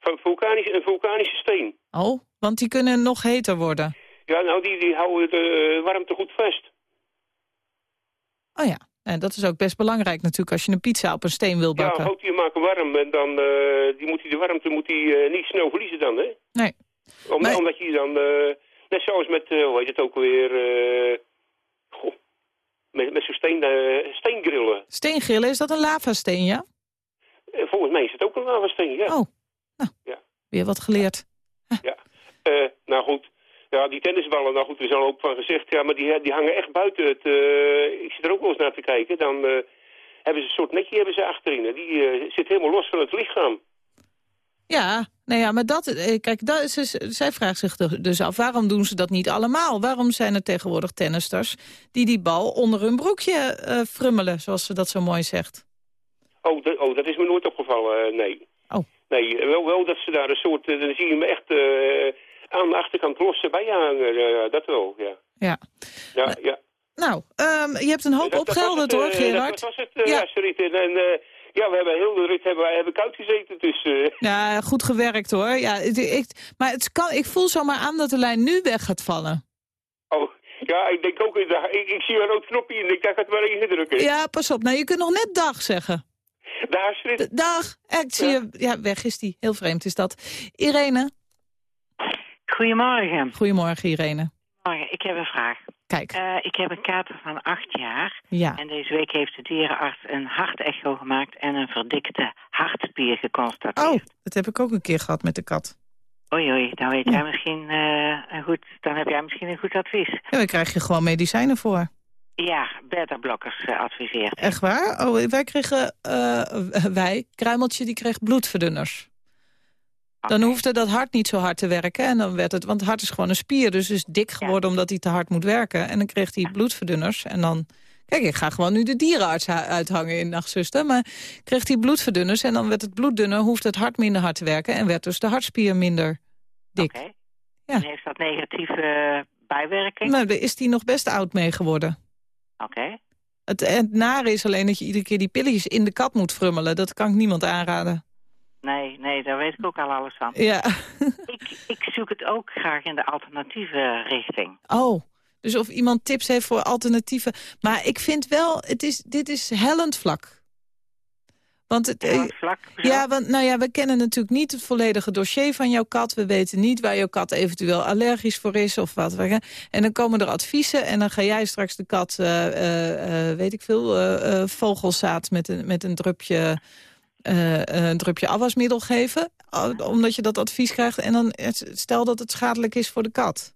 Van vulkanisch, een vulkanische steen. Oh, want die kunnen nog heter worden. Ja, nou, die, die houden de warmte goed vast. Oh ja, en dat is ook best belangrijk natuurlijk als je een pizza op een steen wil Ja, bakken. houdt die maken warm en dan eh, die moet die de warmte moet die, eh, niet snel verliezen dan, hè? Nee. Om, Maar- Omdat je dan, eh, net zoals met, hoe heet het ook weer, goh, met, met zo'n steen, steengrillen. Steengrillen, is dat een lavasteen, ja? Volgens mij is het ook een lavasteen, ja. Oh, nou, Ja. weer wat geleerd. Ja. Eh, nou goed, ja, die tennisballen, nou goed, er is al ook van gezegd, ja, maar die, die hangen echt buiten het, eh, ik zit er ook wel eens naar te kijken, dan... eh, hebben ze een soort netje hebben ze achterin. Die eh, zit helemaal los van het lichaam. Ja, nou ja, maar dat, kijk, dat is, zij vraagt zich dus af, waarom doen ze dat niet allemaal? Waarom zijn er tegenwoordig tennisters die die bal onder hun broekje uh, frummelen, zoals ze dat zo mooi zegt? Oh, oh dat is me nooit opgevallen, nee. Oh. Nee, wel, wel dat ze daar een soort, dan zie je hem echt aan de achterkant losse bij hangen, dat wel, ja. Ja. Ja, ja. Nou, um, je hebt een hoop opgehelderd hoor, Gerard. Dat was het, ja. ja en, ja, we hebben heel de rit hebben, hebben koud gezeten. Dus, uh... Ja, goed gewerkt hoor. Ja, ik, maar het kan, ik voel zomaar aan dat de lijn nu weg gaat vallen. Oh, ja, ik denk ook, ik, ik zie een rood knopje en ik dacht het maar even drukken. Ja, pas op. Nou, je kunt nog net dag zeggen. Dag. Dag. Ik zie je, ja, weg is die. Heel vreemd is dat. Irene. Goedemorgen. Goedemorgen, Irene. Morgen, ik heb een vraag. Kijk. Uh, ik heb een kater van acht jaar. Ja. En deze week heeft de dierenarts een hartecho gemaakt... en een verdikte hartspier geconstateerd. Oh, dat heb ik ook een keer gehad met de kat. Oei, oei, dan, weet jij misschien, uh, een goed, dan heb jij misschien een goed advies. Ja, dan krijg je gewoon medicijnen voor. Ja, beta-blokkers uh, adviseert. Echt waar? Oh, wij kregen, wij, Kruimeltje, die kreeg bloedverdunners. Dan hoefde dat hart niet zo hard te werken. En dan werd het, want het hart is gewoon een spier. Dus is dik geworden omdat hij te hard moet werken. En dan kreeg hij bloedverdunners. En dan... Kijk, ik ga gewoon nu de dierenarts uithangen in Nachtzuster. Maar kreeg hij bloedverdunners. En dan werd het bloed dunner, hoefde het hart minder hard te werken. En werd dus de hartspier minder dik. Oké. Ja. En heeft dat negatieve bijwerking? Nou, daar is hij nog best oud mee geworden. Oké. Het, het nare is alleen dat je iedere keer die pilletjes in de kat moet frummelen. Dat kan ik niemand aanraden. Nee, nee, daar weet ik ook al alles van. Ja. ik, ik zoek het ook graag in de alternatieve richting. Oh, dus of iemand tips heeft voor alternatieven. Maar ik vind wel, het is, dit is hellend vlak. Want het, hellend vlak? Ja, want nou ja, we kennen natuurlijk niet het volledige dossier van jouw kat. We weten niet waar jouw kat eventueel allergisch voor is of wat. En dan komen er adviezen en dan ga jij straks de kat, uh, uh, weet ik veel, uh, vogelzaad met een, met een drupje een drupje afwasmiddel geven. Omdat je dat advies krijgt. En dan stel dat het schadelijk is voor de kat.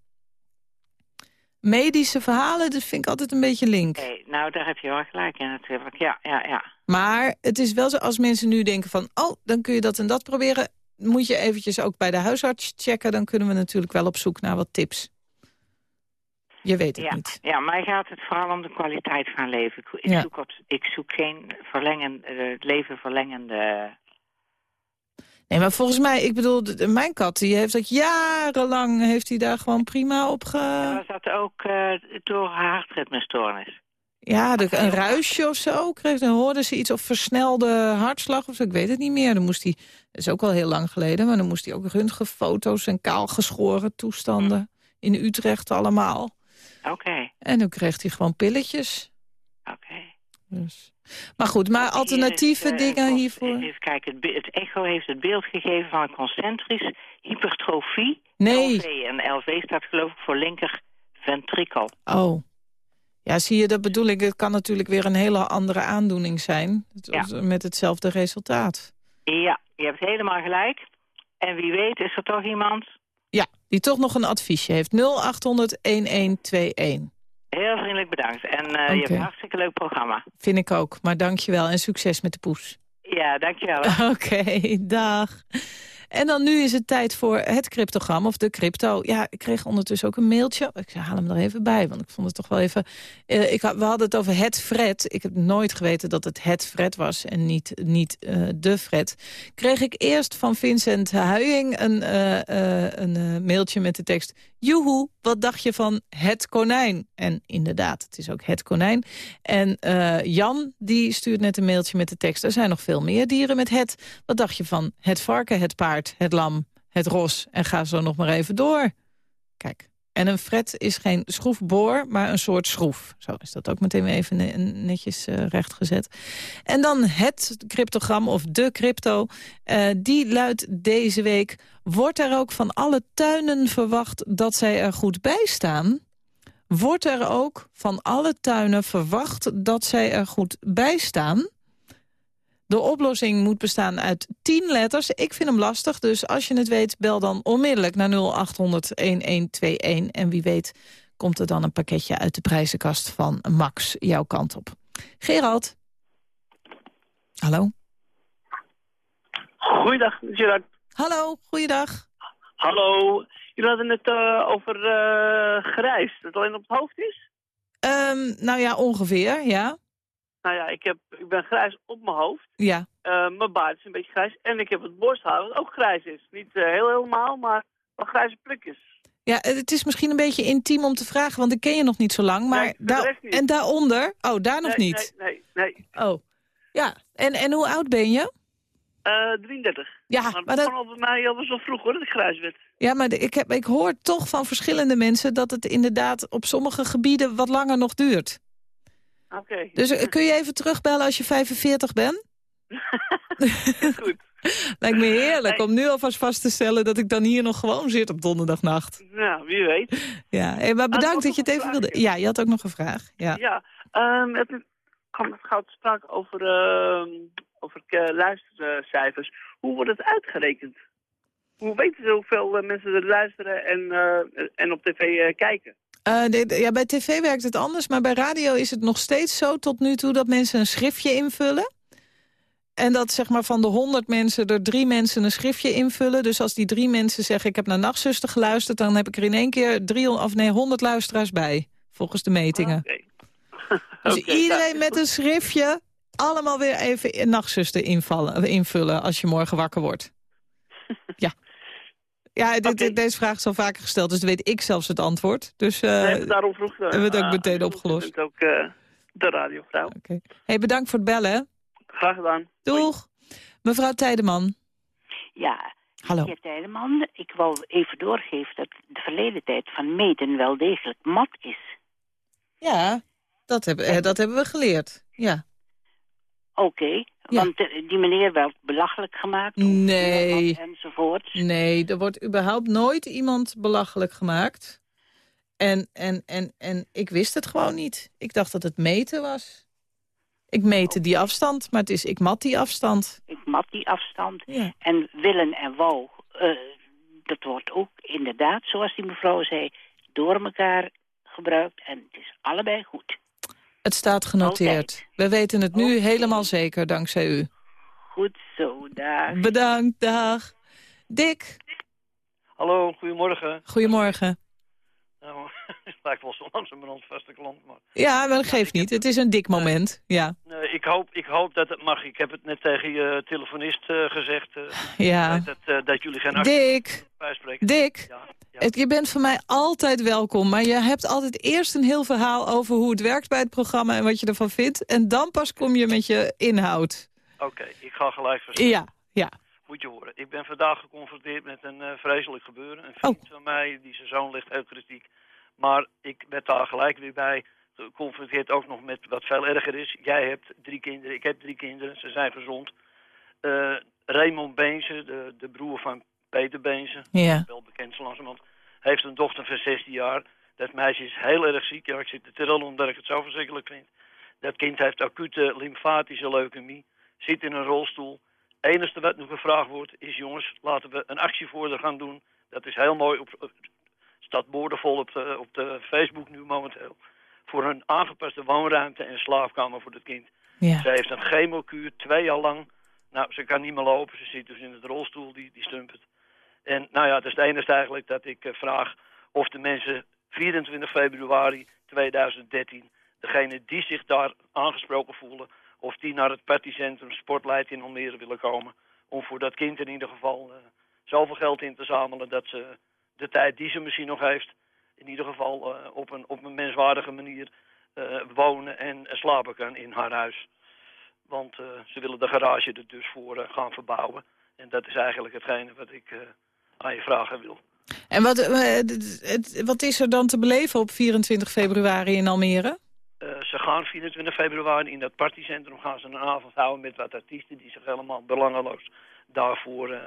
Medische verhalen, dat vind ik altijd een beetje link. Nee, nou, daar heb je wel gelijk in natuurlijk. Ja, ja, ja. Maar het is wel zo, als mensen nu denken van... oh, dan kun je dat en dat proberen... moet je eventjes ook bij de huisarts checken. Dan kunnen we natuurlijk wel op zoek naar wat tips. Je weet het ja, niet. Ja, mij gaat het vooral om de kwaliteit van leven. Ik, ja. zoek, op, ik zoek geen verlengen, uh, leven verlengende... Nee, maar volgens mij, ik bedoel, mijn kat, die heeft dat jarenlang, heeft hij daar gewoon prima op ge... Ja, was dat ook uh, door hartritmestoornis? Ja, de, een ruisje of zo kreeg. Dan hoorden ze iets of versnelde hartslag of zo. Ik weet het niet meer. Dan moest hij, dat is ook wel heel lang geleden, maar dan moest hij ook röntgenfoto's en kaalgeschoren toestanden. Hm. In Utrecht allemaal. Oké. Okay. En toen kreeg hij gewoon pilletjes. Oké. Okay. Dus. Maar goed, maar alternatieve is, uh, dingen hiervoor? Even kijken, het, het, echo heeft het beeld gegeven van een concentrisch hypertrofie. Nee. LV. En LV staat geloof ik voor linker ventrikel. Oh. Ja, zie je, dat bedoel ik. Het kan natuurlijk weer een hele andere aandoening zijn. Ja. Met hetzelfde resultaat. Ja, je hebt helemaal gelijk. En wie weet is er toch iemand ja, die toch nog een adviesje heeft. 0800-1121. Heel vriendelijk bedankt. En uh, okay. je hebt een hartstikke leuk programma. Vind ik ook. Maar dank je wel en succes met de poes. Ja, dank je wel. Oké, okay, dag. En dan nu is het tijd voor het cryptogram of de crypto. Ja, ik kreeg ondertussen ook een mailtje. Ik haal hem er even bij, want ik vond het toch wel even... Uh, ik, we hadden het over het Fred. Ik heb nooit geweten dat het het Fred was en niet, niet uh, de Fred. Kreeg ik eerst van Vincent Huying een, uh, een mailtje met de tekst... Joehoe, wat dacht je van het konijn? En inderdaad, het is ook het konijn. En Jan, die stuurt net een mailtje met de tekst... er zijn nog veel meer dieren met het. Wat dacht je van het varken, het paard, het lam, het ros? En ga zo nog maar even door. Kijk, en een fret is geen schroefboor, maar een soort schroef. Zo is dat ook meteen weer even netjes uh, rechtgezet. En dan het cryptogram, of de crypto, uh, die luidt deze week... wordt er ook van alle tuinen verwacht dat zij er goed bij staan? Wordt er ook van alle tuinen verwacht dat zij er goed bij staan? De oplossing moet bestaan uit 10 letters. Ik vind hem lastig, dus als je het weet, bel dan onmiddellijk naar 0800-1121. En wie weet komt er dan een pakketje uit de prijzenkast van Max jouw kant op. Gerald? Hallo? Goeiedag, Gerard. Hallo, goeiedag. Hallo. Jullie hadden het uh, over uh, grijs, dat alleen op het hoofd is? Um, nou ja, ongeveer, ja. Nou ja, ik, heb, ik ben grijs op mijn hoofd. Ja. Uh, mijn baard is een beetje grijs. En ik heb het borsthaar dat ook grijs is. Niet heel helemaal, maar wel grijze plukjes. Ja, het is misschien een beetje intiem om te vragen, want ik ken je nog niet zo lang. Maar nee. En daaronder? Oh, daar nog nee, niet? Nee, nee, nee. Oh, ja. En, en hoe oud ben je? Uh, 33. Ja, maar, maar dat dat... al bij mij al zo vroeg hoor, dat ik grijs werd. Ja, maar ik, heb, ik hoor toch van verschillende mensen dat het inderdaad op sommige gebieden wat langer nog duurt. Oké. Okay. Dus uh, kun je even terugbellen als je 45 bent? Goed. Lijkt me heerlijk om nu alvast vast te stellen dat ik dan hier nog gewoon zit op donderdagnacht. Nou, wie weet. Ja, hey, maar bedankt dat je het even wilde. Ja, je had ook nog een vraag. Ja, ja um, het kwam goud sprake over, uh, over uh, luistercijfers. Hoe wordt het uitgerekend? Hoe weten ze hoeveel uh, mensen er luisteren en, uh, en op tv kijken? Uh, de, de, ja, bij tv werkt het anders, maar bij radio is het nog steeds zo tot nu toe dat mensen een schriftje invullen. En dat zeg maar van de 100 mensen er drie mensen een schriftje invullen. Dus als die drie mensen zeggen ik heb naar Nachtzuster geluisterd... dan heb ik er in één keer drie, of nee, 100 luisteraars bij. Volgens de metingen. Okay. Dus okay, iedereen met een schriftje allemaal weer even Nachtzuster invallen, invullen... als je morgen wakker wordt. ja. Ja, dit, okay. deze vraag is al vaker gesteld, dus weet ik zelfs het antwoord. Dus uh, nee, daarom vroeg uh, hebben we het ook meteen uh, opgelost. Je bent ook uh, de radiovrouw. Oké. Okay. Hey, bedankt voor het bellen. Graag gedaan. Doeg. Mevrouw Tijdeman. Ja, Hallo. meneer Tijdeman. Ik wou even doorgeven dat de verleden tijd van meten wel degelijk mat is. Ja, dat hebben, dat hebben we geleerd. Ja. Oké, okay, Ja. want uh, die meneer werd belachelijk gemaakt. Nee. Enzovoort. Nee, er wordt überhaupt nooit iemand belachelijk gemaakt. En, en, en, en ik wist het gewoon niet. Ik dacht dat het meten was. Ik meette die afstand, maar het is ik mat die afstand. Ik mat die afstand. Ja. En willen en wou, uh, dat wordt ook inderdaad, zoals die mevrouw zei, door elkaar gebruikt. En het is allebei goed. Het staat genoteerd. We weten het nu helemaal zeker, dankzij u. Goed zo, daar. Bedankt, dag. Dick, Hallo, goedemorgen. goedemorgen. Nou, het lijkt wel zo langzamerhand vaste klant, maar... Ja, maar dat geeft niet. Het is een dik moment. Ja, Nee, ik, hoop, ik hoop dat het mag. Ik heb het net tegen je telefonist eh, gezegd. eh, ja. dat, dat jullie geen actie Dick, bijspreken. Dick. Ja, ja. Het, je bent voor mij altijd welkom, maar je hebt altijd eerst een heel verhaal over hoe het werkt bij het programma en wat je ervan vindt. En dan pas kom je met je inhoud. Oké, ik ga gelijk verstaan. Ja, ja. Moet je horen. Ik ben vandaag geconfronteerd met een eh, vreselijk gebeuren. Een vriend van mij, die zijn zoon ligt heel kritiek. Maar ik werd daar gelijk weer bij geconfronteerd ook nog met wat veel erger is. Jij hebt drie kinderen, ik heb drie kinderen, ze zijn gezond. Eh, Raymond Beense, de, de broer van Peter Beense, Ja. wel bekend zo langzamerhand, heeft een dochter van 16 jaar. Dat meisje is heel erg ziek. Ja, ik zit te trillen omdat ik het zo verschrikkelijk vind. Dat kind heeft acute lymfatische leukemie, zit in een rolstoel. Het enige wat nu gevraagd wordt is, jongens, laten we een actie voor gaan doen. Dat is heel mooi, op, staat boordevol op de, op de Facebook nu momenteel. Voor een aangepaste woonruimte en slaapkamer voor het kind. Ja. Ze heeft een chemokuur, twee jaar lang. Nou, ze kan niet meer lopen. Ze zit dus in het rolstoel, die, die stumpert. En nou ja, het is het enige eigenlijk dat ik uh, vraag of de mensen 24 februari 2013, degene die zich daar aangesproken voelen, of die naar het partycentrum Sportleid in Almere willen komen. Om voor dat kind in ieder geval uh, zoveel geld in te zamelen dat ze de tijd die ze misschien nog heeft, in ieder geval uh, op, een, op een menswaardige manier wonen en slapen kan in haar huis. Want ze willen de garage er dus voor gaan verbouwen. En dat is eigenlijk hetgene wat ik aan je vragen wil. En wat, wat is er dan te beleven op 24 februari in Almere? Ze gaan 24 februari in dat partycentrum gaan ze een avond houden met wat artiesten die zich helemaal belangeloos daarvoor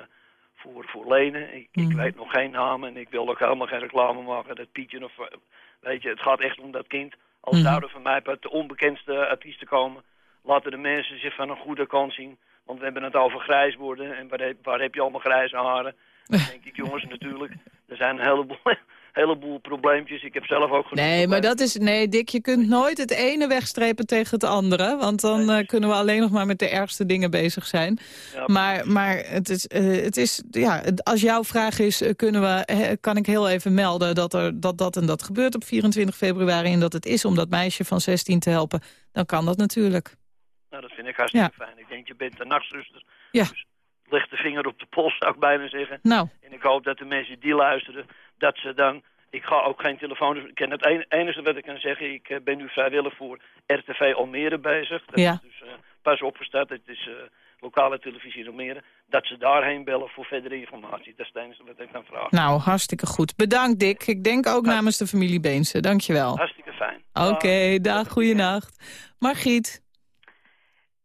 voor, voor lenen. Ik, mm. ik, weet nog geen namen en ik wil ook helemaal geen reclame maken. Dat Pietje of weet je, het gaat echt om dat kind. Als mm. zouden van mij de onbekendste artiesten komen laten de mensen zich van een goede kant zien. Want we hebben het over grijs worden. En waar heb, waar heb je allemaal grijze haren? Dan denk ik, jongens, natuurlijk. Er zijn een heleboel, heleboel probleempjes. Ik heb zelf ook genoeg Nee, maar dat is... Nee, Dick, je kunt nooit het ene wegstrepen tegen het andere. Want dan eh, kunnen we alleen nog maar met de ergste dingen bezig zijn. maar maar het, is, eh, het is... Ja, als jouw vraag is, eh, kunnen we, kan ik heel even melden... Dat, er, dat dat en dat gebeurt op 24 februari... en dat het is om dat meisje van 16 te helpen... dan kan dat natuurlijk. Nou, dat vind ik hartstikke fijn. Ik denk, je bent de nachtzuster. Ja. Dus leg de vinger op de pols, zou ik bijna zeggen. Nou. En ik hoop dat de mensen die luisteren, dat ze dan... Ik ga ook geen telefoon... Ik ken het en- enige wat ik kan zeggen, ik eh, ben nu vrijwillig voor RTV Almere bezig. Dat Ja. is dus uh, pas opgestart, het is eh, lokale televisie in Almere. Dat ze daarheen bellen voor verdere informatie. Dat is het enige wat ik kan vragen. Nou, hartstikke goed. Bedankt, Dick. Ik denk ook namens de familie Beense. Dankjewel. Hartstikke fijn. Oké, dag, goeienacht. Margriet.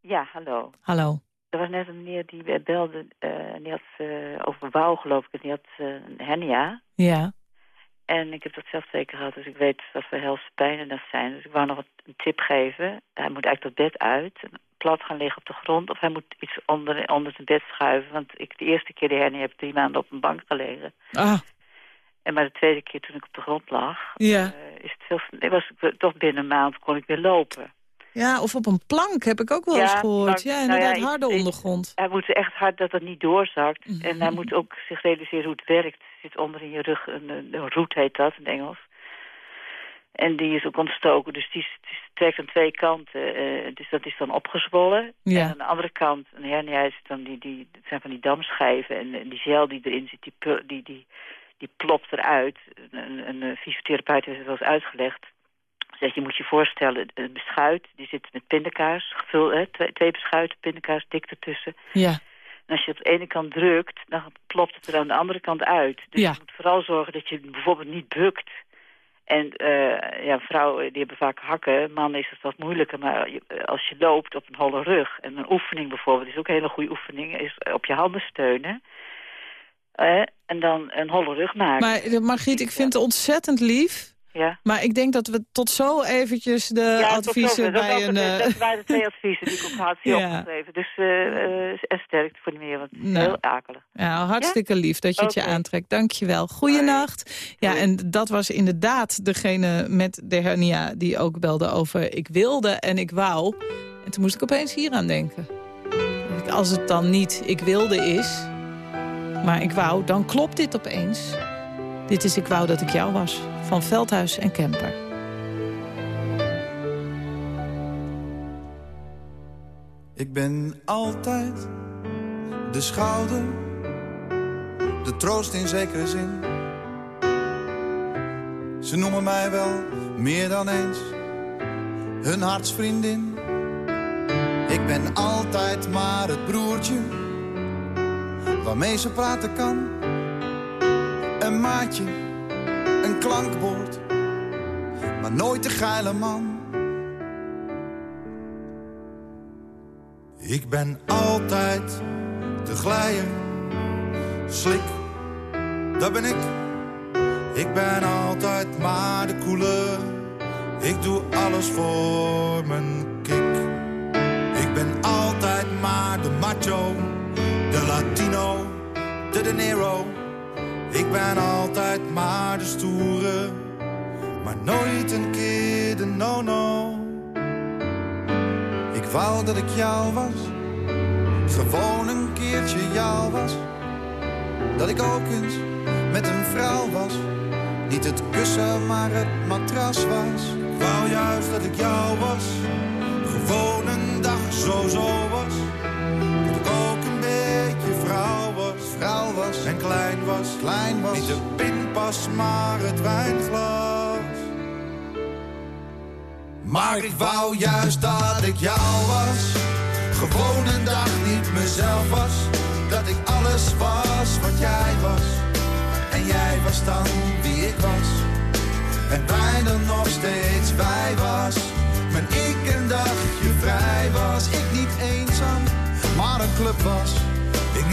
Ja, hallo. Hallo. Er was net een meneer die eh, belde, eh, en die had eh, over wauw geloof ik, en die had eh, een hernia. Ja. En ik heb dat zelf zeker gehad, dus ik weet wat voor helse pijnen dat zijn. Dus ik wou nog wat, een tip geven. Hij moet eigenlijk dat bed uit, plat gaan liggen op de grond... of hij moet iets onder, onder zijn bed schuiven. Want ik de eerste keer de hernia heb drie maanden op een bank gelegen. Ah, En maar de tweede keer toen ik op de grond lag... ja. eh, is het veel, was ik toch binnen een maand kon ik weer lopen. Ja, of op een plank heb ik ook wel eens gehoord. plank- Ja, nou inderdaad, ik- harde ik- ondergrond. Hij moet echt hard dat het niet doorzakt. Mhm. En hij moet ook zich realiseren hoe het werkt. Er zit onder in je rug een, een, roet, heet dat in Engels. En die is ook ontstoken, dus die, trekt aan twee kanten. eh, dus dat is dan opgezwollen. Ja. En aan de andere kant, een hernia is dan die, die, het zijn van die damschijven. En, en die gel die erin zit, die, die, die plopt eruit. Een, een, een fysiotherapeut heeft het wel eens uitgelegd. Zegt, je moet je voorstellen, een beschuit, die zit met pindakaas, gevuld, hè, twee, twee beschuiten, pindakaas, dik ertussen. Ja. En als je op de ene kant drukt, dan plopt het er aan de andere kant uit. Dus Ja. je moet vooral zorgen dat je bijvoorbeeld niet bukt. En eh, ja, vrouwen die hebben vaak hakken, mannen is het wat moeilijker. Maar als je loopt op een holle rug, en een oefening bijvoorbeeld, is ook een hele goede oefening, is op je handen steunen. Eh, en dan een holle rug maken. Maar eh, Margriet, ik vind het ontzettend lief. Ja. Maar ik denk dat we tot zo eventjes de Ja, adviezen dat, bij was een... eh, dat waren de twee adviezen die ik ook had hier Ja. opgeschreven. Dus sterkte voor die meneer, want Nou. heel akelig. Ja, hartstikke lief dat je het je aantrekt. Dankjewel. Goeienacht. Ja, en dat was inderdaad degene met de hernia die ook belde over ik wilde en ik wou. En toen moest ik opeens hier aan denken. Als het dan niet ik wilde is, maar ik wou, dan klopt dit opeens. Dit is Ik wou dat ik jou was, van Veldhuis en Kemper. Ik ben altijd de schouder, de troost in zekere zin. Ze noemen mij wel meer dan eens hun hartsvriendin. Ik ben altijd maar het broertje waarmee ze praten kan. Een maatje, een klankbord, maar nooit de geile man. Ik ben altijd de glijer, slik, dat ben ik. Ik ben altijd maar de koele, ik doe alles voor mijn kick. Ik ben altijd maar de macho, de Latino, de De. Ik ben altijd maar de stoere, maar nooit een keer de no-no. Ik wou dat ik jou was, gewoon een keertje jou was. Dat ik ook eens met een vrouw was, niet het kussen maar het matras was. Ik wou juist dat ik jou was, gewoon een dag zo zo was. Was en klein was, klein was. Niet de pinpas maar het wijnglas. Maar ik wou juist dat ik jou was. Gewoon een dag niet mezelf was. Dat ik alles was wat jij was. En jij was dan wie ik was. En wij dan nog steeds wij was. Maar ik een dagje vrij was. Ik niet eenzaam, maar een club was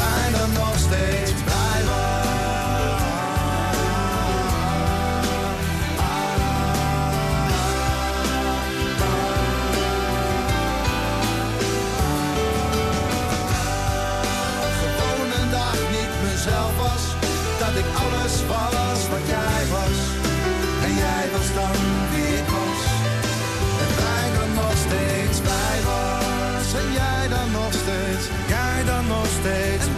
Wij dan nog steeds blij was. Gewoon een dag niet mezelf was. Dat ik alles was wat jij was. En jij was dan wie ik was. En wij dan nog steeds wij was. En jij dan nog steeds. Jij dan nog steeds.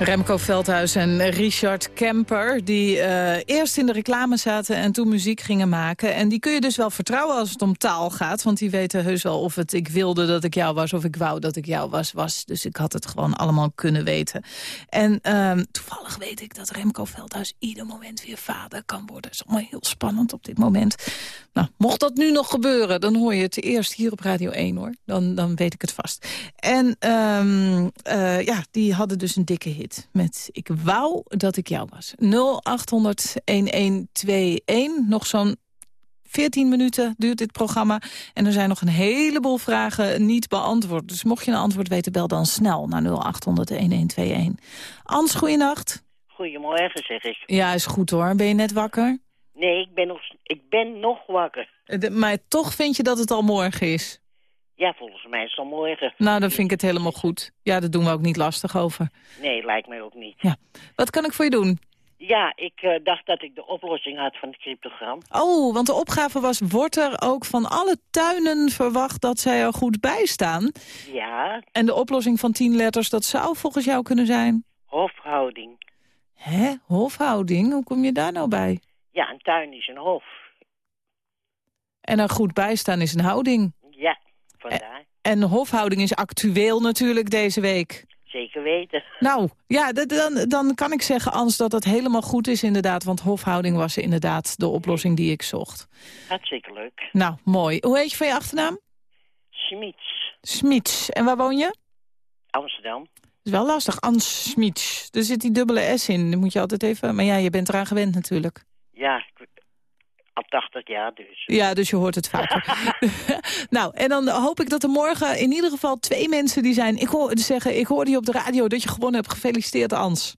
Remco Veldhuis en Richard Kemper... die eh, eerst in de reclame zaten en toen muziek gingen maken. En die kun je dus wel vertrouwen als het om taal gaat. Want die weten heus wel of het ik wilde dat ik jou was... of ik wou dat ik jou was, was. Dus ik had het gewoon allemaal kunnen weten. En ehm, toevallig weet ik dat Remco Veldhuis ieder moment weer vader kan worden. Dat is allemaal heel spannend op dit moment. Nou, mocht dat nu nog gebeuren, dan hoor je het eerst hier op Radio 1, hoor. Dan, dan weet ik het vast. En ehm, eh, ja, die hadden dus een dikke hit met Ik wou dat ik jou was. 0800-1121. Nog zo'n 14 minuten duurt dit programma. En er zijn nog een heleboel vragen niet beantwoord. Dus mocht je een antwoord weten, bel dan snel naar 0800-1121. Ans, goeienacht. Goedemorgen, zeg ik. Ja, is goed hoor. Ben je net wakker? Nee, ik ben nog, ik ben nog wakker. Eh, de- maar toch vind je dat het al morgen is? Ja, volgens mij is het al morgen. Nou, dan vind ik het helemaal goed. Ja, daar doen we ook niet lastig over. Nee, lijkt mij ook niet. Ja. Wat kan ik voor je doen? Ja, ik eh, dacht dat ik de oplossing had van het cryptogram. Oh, want de opgave was, wordt er ook van alle tuinen verwacht dat zij er goed bij staan? Ja, En de oplossing van tien letters, dat zou volgens jou kunnen zijn? hofhouding. Hè? Hofhouding? Hoe kom je daar nou bij? Ja, een tuin is een hof. En er goed bij staan is een houding. Ja, vandaar. En hofhouding is actueel natuurlijk deze week. Zeker weten. Nou, ja, dan, dan kan ik zeggen, Ans, dat dat helemaal goed is inderdaad. Want hofhouding was inderdaad de oplossing die ik zocht. Hartstikke leuk. Nou, mooi. Hoe heet je van je achternaam? Schmitz, Smits. En waar woon je? Amsterdam. is wel lastig. Ans Smits. Er zit die dubbele S in. Dan moet je altijd even... Maar ja, je bent eraan gewend natuurlijk. Ja, al 80 jaar dus. Ja, dus je hoort het vaker. nou, en dan hoop ik dat er morgen in ieder geval twee mensen die zijn... Ik hoor zeggen, ik hoorde je op de radio dat je gewonnen hebt. Gefeliciteerd, Ans.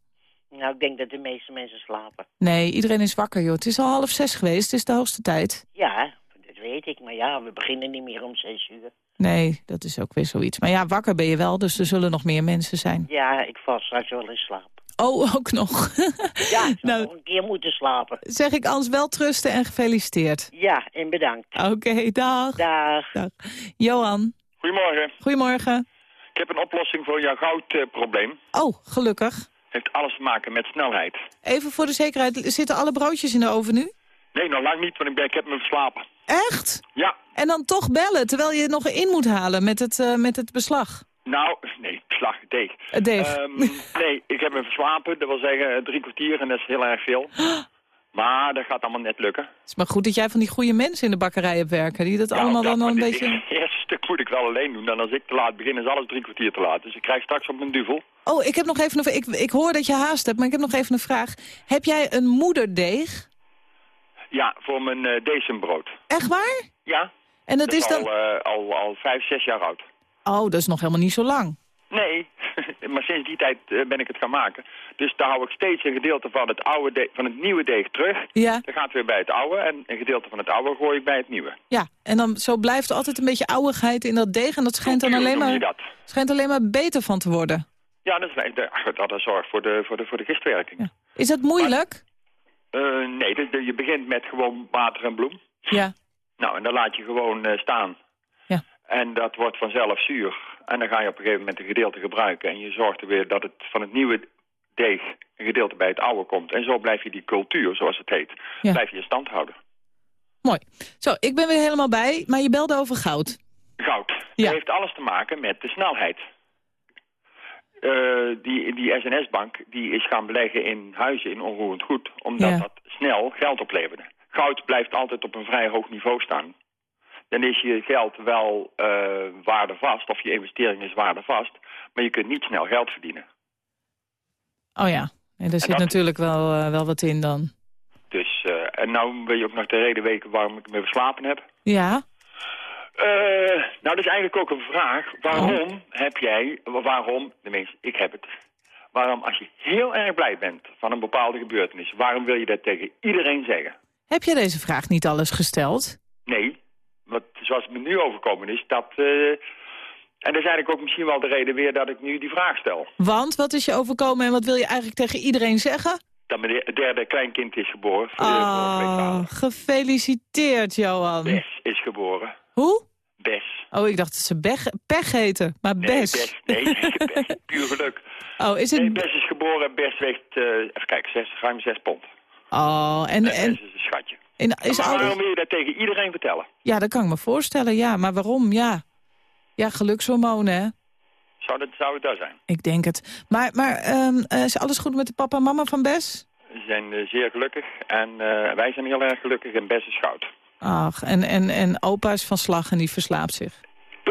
Nou, ik denk dat de meeste mensen slapen. Nee, iedereen is wakker, joh. Het is al half zes geweest. Het is de hoogste tijd. Ja, dat weet ik. Maar ja, we beginnen niet meer om 6 uur. Nee, dat is ook weer zoiets. Maar ja, wakker ben je wel, dus er zullen nog meer mensen zijn. Ja, ik val straks wel in slaap. Oh, ook nog. Ja, ik zou Nou. nog een keer moeten slapen. zeg ik Ans wel trusten en gefeliciteerd. Ja, en bedankt. Oké, dag. Dag. dag. Johan, Goedemorgen. goedemorgen. Ik heb een oplossing voor jouw goudprobleem. Oh, gelukkig. Heeft alles te maken met snelheid. Even voor de zekerheid, zitten alle broodjes in de oven nu? Nee, nog lang niet, want ik, ben, ik heb me verslapen. Echt? Ja. En dan toch bellen, terwijl je het nog in moet halen met het, eh, met het beslag. Nou, nee, slag, deeg. Deeg. Ehm, nee, ik heb me verslapen. Dat wil zeggen eh, drie kwartier en dat is heel erg veel. Maar dat gaat allemaal net lukken. Het is maar goed dat jij van die goede mensen in de bakkerij hebt werken, die dat Ja, allemaal dat- dan al een beetje... Het eerste stuk moet ik wel alleen doen. Dan als ik te laat begin, is alles drie kwartier te laat. Dus ik krijg straks op mijn duvel. Oh, ik heb nog even een... Ik, ik hoor dat je haast hebt, maar ik heb nog even een vraag. Heb jij een moederdeeg? Ja, voor mijn uh, decembrood. Echt waar? Ja. En dat is dan... Al, eh, al, al vijf, zes jaar oud. Oh, dat is nog helemaal niet zo lang. Nee, maar sinds die tijd eh, ben ik het gaan maken. Dus daar hou ik steeds een gedeelte van het, oude de- van het nieuwe deeg terug. Ja. Dan gaat het weer bij het oude en een gedeelte van het oude gooi ik bij het nieuwe. Ja, en dan zo blijft er altijd een beetje ouwigheid in dat deeg. En dat schijnt dan alleen maar, dat? schijnt alleen maar beter van te worden. Ja, dat is dat is zorg voor de, voor de, voor de gistwerking. Is dat moeilijk? Eh, nee, dus je begint met gewoon water en bloem. Ja. Nou, en dan laat je gewoon eh, staan. En dat wordt vanzelf zuur. En dan ga je op een gegeven moment een gedeelte gebruiken. En je zorgt er weer dat het van het nieuwe deeg een gedeelte bij het oude komt. En zo blijf je die cultuur, zoals het heet, Ja. blijf je in stand houden. Mooi. Zo, ik ben weer helemaal bij, maar je belde over goud. Goud. Dat heeft alles te maken met de snelheid. Eh, die die SNS-bank die is gaan beleggen in huizen in onroerend goed, omdat Ja. dat snel geld opleverde. Goud blijft altijd op een vrij hoog niveau staan. Dan is je geld wel eh, waardevast, of je investering is waardevast, maar je kunt niet snel geld verdienen. Oh ja, en er zit dat- natuurlijk wel, eh, wel wat in dan. Dus, eh, en nou wil je ook nog de reden weten waarom ik me verslapen heb. Ja? Nou, dat is eigenlijk ook een vraag. Waarom heb jij, waarom, tenminste, ik heb het. Waarom, als je heel erg blij bent van een bepaalde gebeurtenis, waarom wil je dat tegen iedereen zeggen? Heb je deze vraag niet alles gesteld? Nee, want zoals het me nu overkomen is, dat... eh, en dat is eigenlijk ook misschien wel de reden weer dat ik nu die vraag stel. Want, wat is je overkomen en wat wil je eigenlijk tegen iedereen zeggen? Dat mijn de- derde kleinkind is geboren. voor Oh, zaterdag. gefeliciteerd, Johan. Bes is geboren. Hoe? Bes. Oh, ik dacht dat ze Beg pech heten, maar Nee, Bes. Bes. Nee, Bes. Puur geluk. Oh, is het... Nee, Bes is geboren en Bes weegt, eh, even kijken, zes, ruim zes pond. Oh, en... En en Bes is een schatje. En is maar waarom wil je dat tegen iedereen vertellen? Ja, dat kan ik me voorstellen, ja. Maar waarom? Ja, ja gelukshormonen, hè? Zou, dat, zou het daar zijn? Ik denk het. Maar, maar ehm, eh, is alles goed met de papa en mama van Bes? Ze zijn eh, zeer gelukkig en eh, wij zijn heel erg gelukkig en Bes is goud. Ach, en, en, en opa is van slag en die verslaapt zich.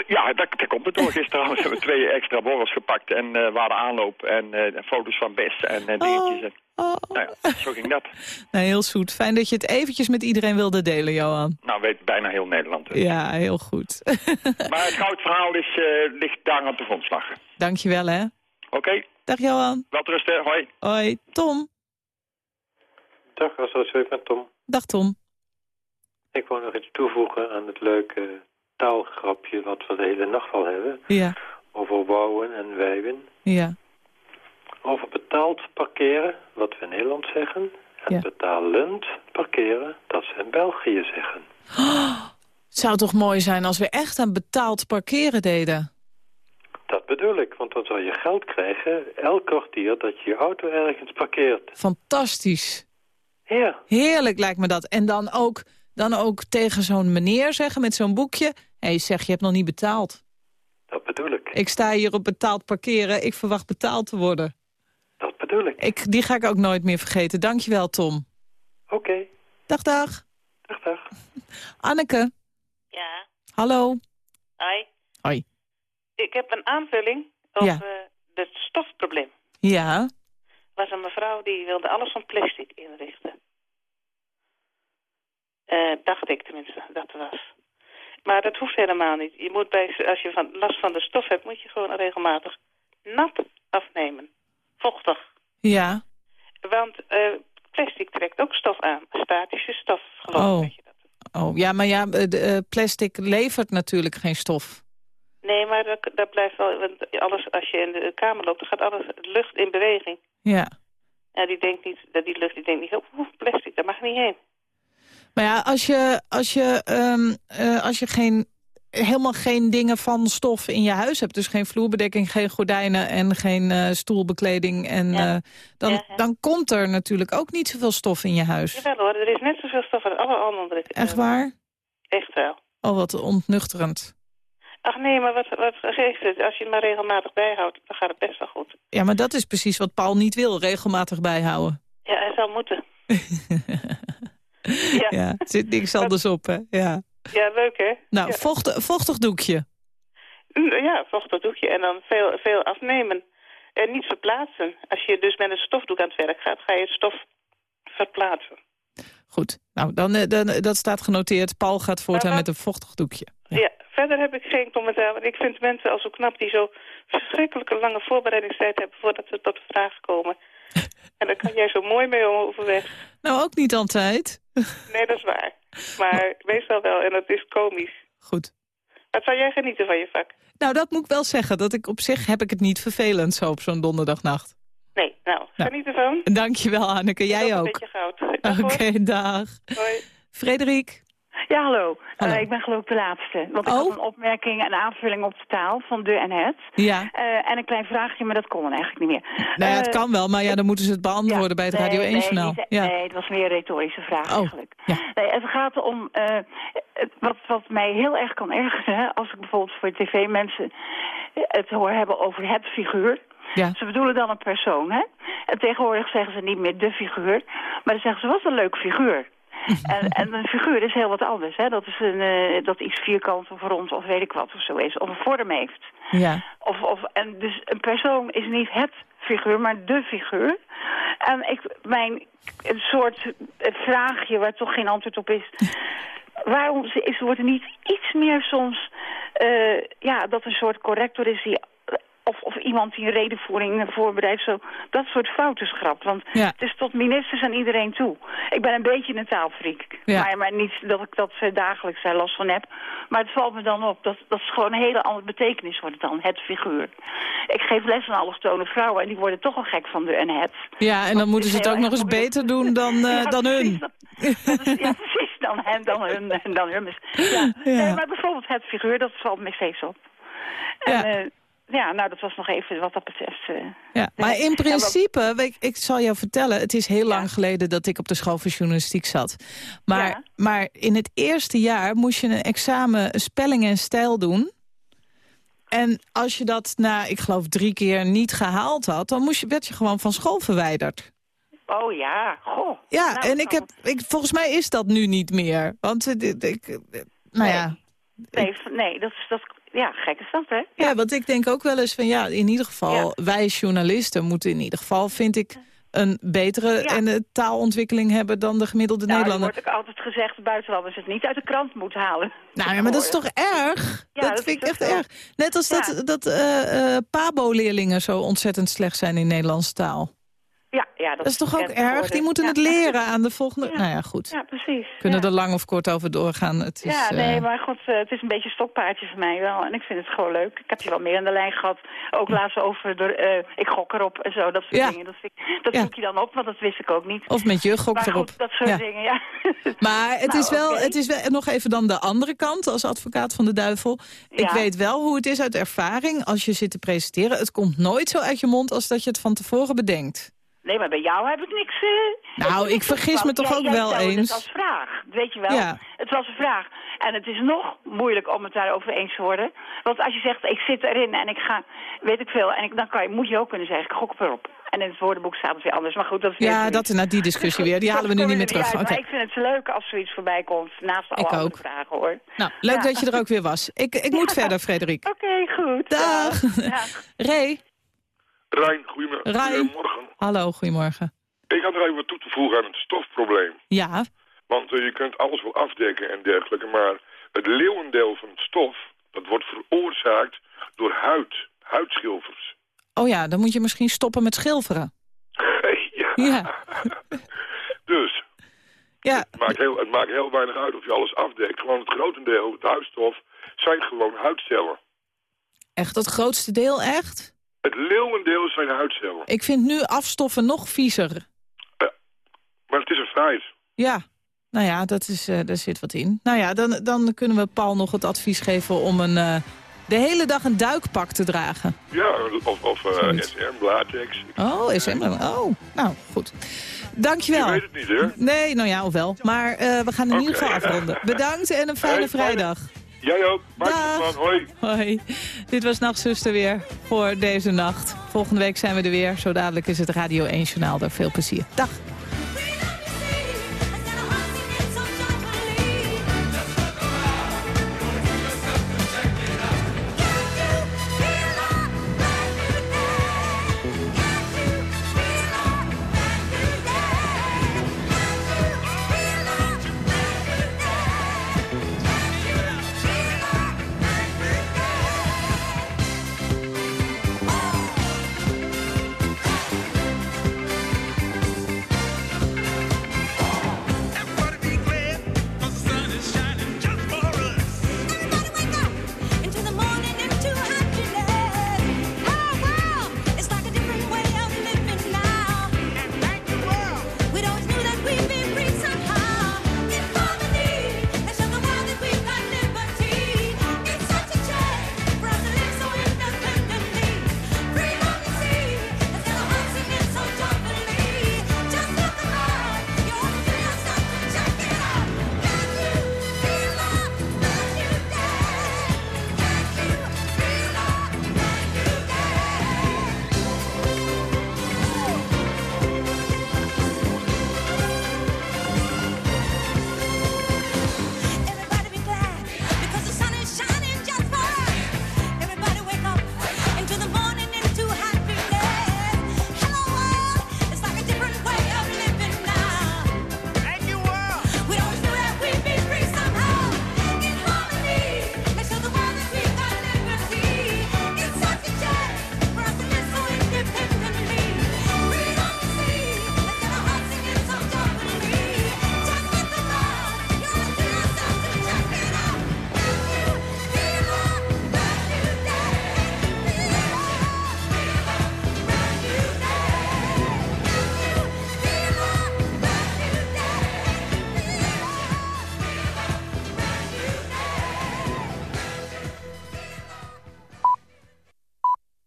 Ja, daar, daar komt het door. Gisteravond hebben we twee extra borrels gepakt en eh hadden aanloop en eh, foto's van Bes en eh, dingetjes. En, nou ja, zo ging dat. Nee, heel zoet. Fijn dat je het eventjes met iedereen wilde delen, Johan. Nou, weet bijna heel Nederland. dus. Ja, heel goed. Maar het goudverhaal is, eh, ligt daar aan de grondslag. Dankjewel, hè. Oké, Dag, Johan. wel rusten. Hoi. Hoi, Tom. Dag, als ik met Tom. Dag, Tom. Ik wou nog iets toevoegen aan het leuke taalgrapje wat we de hele nacht al hebben. Ja, Over wouwen en wijwen. ja. Over betaald parkeren, wat we in Nederland zeggen. En betalend parkeren, dat ze in België zeggen. Het zou toch mooi zijn als we echt aan betaald parkeren deden? Dat bedoel ik, want dan zal je geld krijgen elk kwartier dat je je auto ergens parkeert. Fantastisch. Ja. Heerlijk lijkt me dat. En dan ook, dan ook tegen zo'n meneer zeggen met zo'n boekje... hé, hey, zeg, je hebt nog niet betaald. Dat bedoel ik. Ik sta hier op betaald parkeren, ik verwacht betaald te worden. Dat bedoel ik. ik die ga ik ook nooit meer vergeten. Dankjewel, Tom. Oké. Dag, dag. Dag, dag. Anneke. Ja, Hallo. hoi. Hoi. Ik heb een aanvulling over het stofprobleem. Ja. Er was een mevrouw die wilde alles van plastic inrichten. Eh, dacht ik tenminste, dat het was. Maar dat hoeft helemaal niet. Je moet bij, als je van, last van de stof hebt, moet je gewoon regelmatig nat afnemen. Vochtig. Ja. Want eh, plastic trekt ook stof aan. Statische stof, geloof ik. Oh. oh, ja, maar ja, eh, de, plastic levert natuurlijk geen stof. Nee, maar dat, dat blijft wel... Want alles, als je in de kamer loopt, dan gaat alles lucht in beweging. Ja. En die denkt niet, dat die lucht die denkt niet, oh, plastic, daar mag niet heen. Maar ja, als je, als je, ehm, eh, als je geen, helemaal geen dingen van stof in je huis hebt... dus geen vloerbedekking, geen gordijnen en geen eh, stoelbekleding... En, eh, dan, dan komt er natuurlijk ook niet zoveel stof in je huis. Jawel hoor, er is net zoveel stof als alle andere. Echt waar? Echt wel. Oh, wat ontnuchterend. Ach nee, maar wat, wat geeft het? Als je het maar regelmatig bijhoudt, dan gaat het best wel goed. Ja, maar dat is precies wat Paul niet wil, regelmatig bijhouden. Ja, hij zou moeten. Ja, ja er zit niks anders op, hè? Ja. Ja, leuk hè? Nou, ja. vochtig, vochtig doekje. Ja, vochtig doekje. En dan veel, veel afnemen. En niet verplaatsen. Als je dus met een stofdoek aan het werk gaat, ga je het stof verplaatsen. Goed, nou, dan, eh, dan, dat staat genoteerd. Paul gaat voortaan met een vochtig doekje. Ja. verder heb ik geen commentaar. Want ik vind mensen al zo knap die zo verschrikkelijke lange voorbereidingstijd hebben voordat ze tot de vraag komen. en daar kan jij zo mooi mee overweg. Nou, ook niet altijd. Nee, dat is waar. Maar meestal wel. En dat is komisch. Goed. Wat zou jij genieten van je vak? Nou, dat moet ik wel zeggen. Dat ik op zich heb ik het niet vervelend zo op zo'n donderdagnacht. Nee, nou, geniet ervan. Dankjewel, Anneke. Jij ook. Een beetje goud. Oké, dag. Hoi. Frederik. Ja, hallo. Eh, ik ben geloof ik de laatste. Want ik Oh. had een opmerking en aanvulling op de taal van de en het. Ja. Eh, en een klein vraagje, maar dat kon dan eigenlijk niet meer. Nou ja, het Eh, kan wel, maar ja, dan moeten ze het beantwoorden bij het nee, Radio nee, 1-journaal. niet- ja. Nee, het was meer een retorische vraag Oh, eigenlijk. ja. Nee, het gaat om eh, het- wat, wat mij heel erg kan ergeren... als ik bijvoorbeeld voor tv-mensen het hoor hebben over het figuur... Ja. Ze bedoelen dan een persoon, hè? En tegenwoordig zeggen ze niet meer de figuur, maar dan zeggen ze, wat een leuk figuur. en, en een figuur is heel wat anders, hè? Dat is een, eh, dat iets vierkant of rond of weet ik wat of zo is, of een vorm heeft. Ja. Of, of, en dus een persoon is niet het figuur, maar de figuur. En ik, mijn een soort eh, vraagje waar toch geen antwoord op is... waarom is, wordt er niet iets meer soms... eh, ja, dat een soort corrector is die... Of, of iemand die een redenvoering voorbereidt, zo, dat soort fouten schrapt. Want Ja. het is tot ministers en iedereen toe. Ik ben een beetje een taalfreak. Ja. Maar, maar niet dat ik dat eh, dagelijks daar last van heb. Maar het valt me dan op. Dat, dat is gewoon een hele andere betekenis wordt het dan, het figuur. Ik geef les aan allochtone vrouwen en die worden toch al gek van de en het. ja, en dan moeten ze het ook nog eens beter doen dan, eh, Ja, dan hun. dat- dat is- ja, precies, dan hen, dan hun, dan hun. Ja. Nee, maar bijvoorbeeld het figuur, dat valt me steeds op. En, Ja. ja. Ja, nou, dat was nog even wat dat betreft. eh, Ja, maar in principe, ik, ik zal jou vertellen... het is heel lang geleden dat ik op de school voor journalistiek zat. Maar, Ja. maar in het eerste jaar moest je een examen spelling en stijl doen... En als je dat na, ik geloof, drie keer niet gehaald had... dan moest je, werd je gewoon van school verwijderd. Oh ja, goh. Ja, Nou, en ik heb, ik, volgens mij is dat nu niet meer. Want eh, ik, eh, nou ja, Nee, nee dat, is, dat, ja, gek is dat, hè? Ja, want ik denk ook wel eens van ja, in ieder geval, wij journalisten moeten in ieder geval, vind ik, een betere en, eh, taalontwikkeling hebben dan de gemiddelde Nou, er Nederlander. wordt ook altijd gezegd buitenlanders het niet uit de krant moeten halen. Nou ja, maar dat is toch erg? Ja, dat, dat vind ik echt erg. Net als dat, dat eh, eh, Pabo-leerlingen zo ontzettend slecht zijn in Nederlandse taal. Ja, ja, dat, Dat is toch ook erg? Die moeten Ja. het leren aan de volgende... Nou ja, goed. Ja, precies. Kunnen er lang of kort over doorgaan. Het is, ja, eh, nee, maar god, eh, het is een beetje een stokpaardje voor mij wel. En ik vind het gewoon leuk. Ik heb je wel meer aan de lijn gehad. Ook laatst over, de, eh, ik gok erop en zo, dat soort dingen. Dat, vind ik- dat zoek je dan op, want dat wist ik ook niet. Of met je gok maar erop. goed, dat soort Ja. dingen, ja. Maar het, Nou, is wel, oké. het is wel nog even dan de andere kant als advocaat van de duivel. Ik weet wel hoe het is uit ervaring als je zit te presenteren. Het komt nooit zo uit je mond als dat je het van tevoren bedenkt. Nee, maar bij jou heb ik niks... eh, Nou, ik vergis me toch Jij- ook jij wel eens. Het als vraag, weet je wel. Ja. Het was een vraag. En het is nog moeilijk om het daarover eens te worden. Want als je zegt, ik zit erin en ik ga, weet ik veel... en ik, dan kan je, moet je ook kunnen zeggen, ik gok erop. En in het woordenboek staat het weer anders. Maar goed, dat is Ja, dat is nou die discussie weer. Die halen we nu niet meer terug. uit. Maar ik vind het leuk als zoiets voorbij komt, naast alle Ik andere ook. vragen, hoor. Nou, leuk Ja. dat je er ook weer was. Ik, ik moet verder, Frederik. Oké, goed. Dag. Ray. Rijn, goedemorgen. Rijn. Hallo, goedemorgen. Ik had er even wat toe te voegen aan het stofprobleem. Ja, Want eh, je kunt alles wel afdekken en dergelijke, maar het leeuwendeel van het stof, dat wordt veroorzaakt door huid, huidschilfers. oh ja, dan moet je misschien stoppen met schilferen. ja. Ja. Dus, Ja, het maakt, heel, het maakt heel weinig uit of je alles afdekt. Gewoon het grotendeel, het huidstof, zijn gewoon huidcellen. echt het grootste deel, echt? Het leeuwendeel zijn huidcellen. Ik vind nu afstoffen nog viezer. Maar het is een feit. Ja, nou ja, dat is, eh, daar zit wat in. Nou ja, dan, dan kunnen we Paul nog het advies geven om een, eh, de hele dag een duikpak te dragen. Ja, of, of eh, Zoiets. SM, latex. Oh, is hem. Oh, nou, goed. Dankjewel. Je weet het niet, hè? Nee, nou ja, of wel. Maar eh, we gaan in ieder geval afronden. Bedankt en een fijne Hey, fijne- vrijdag. Jij ook. Van. Hoi. Hoi. Dit was Nachtzuster weer voor deze nacht. Volgende week zijn we er weer. Zo dadelijk is het Radio 1 Journaal. Daar veel plezier. Dag.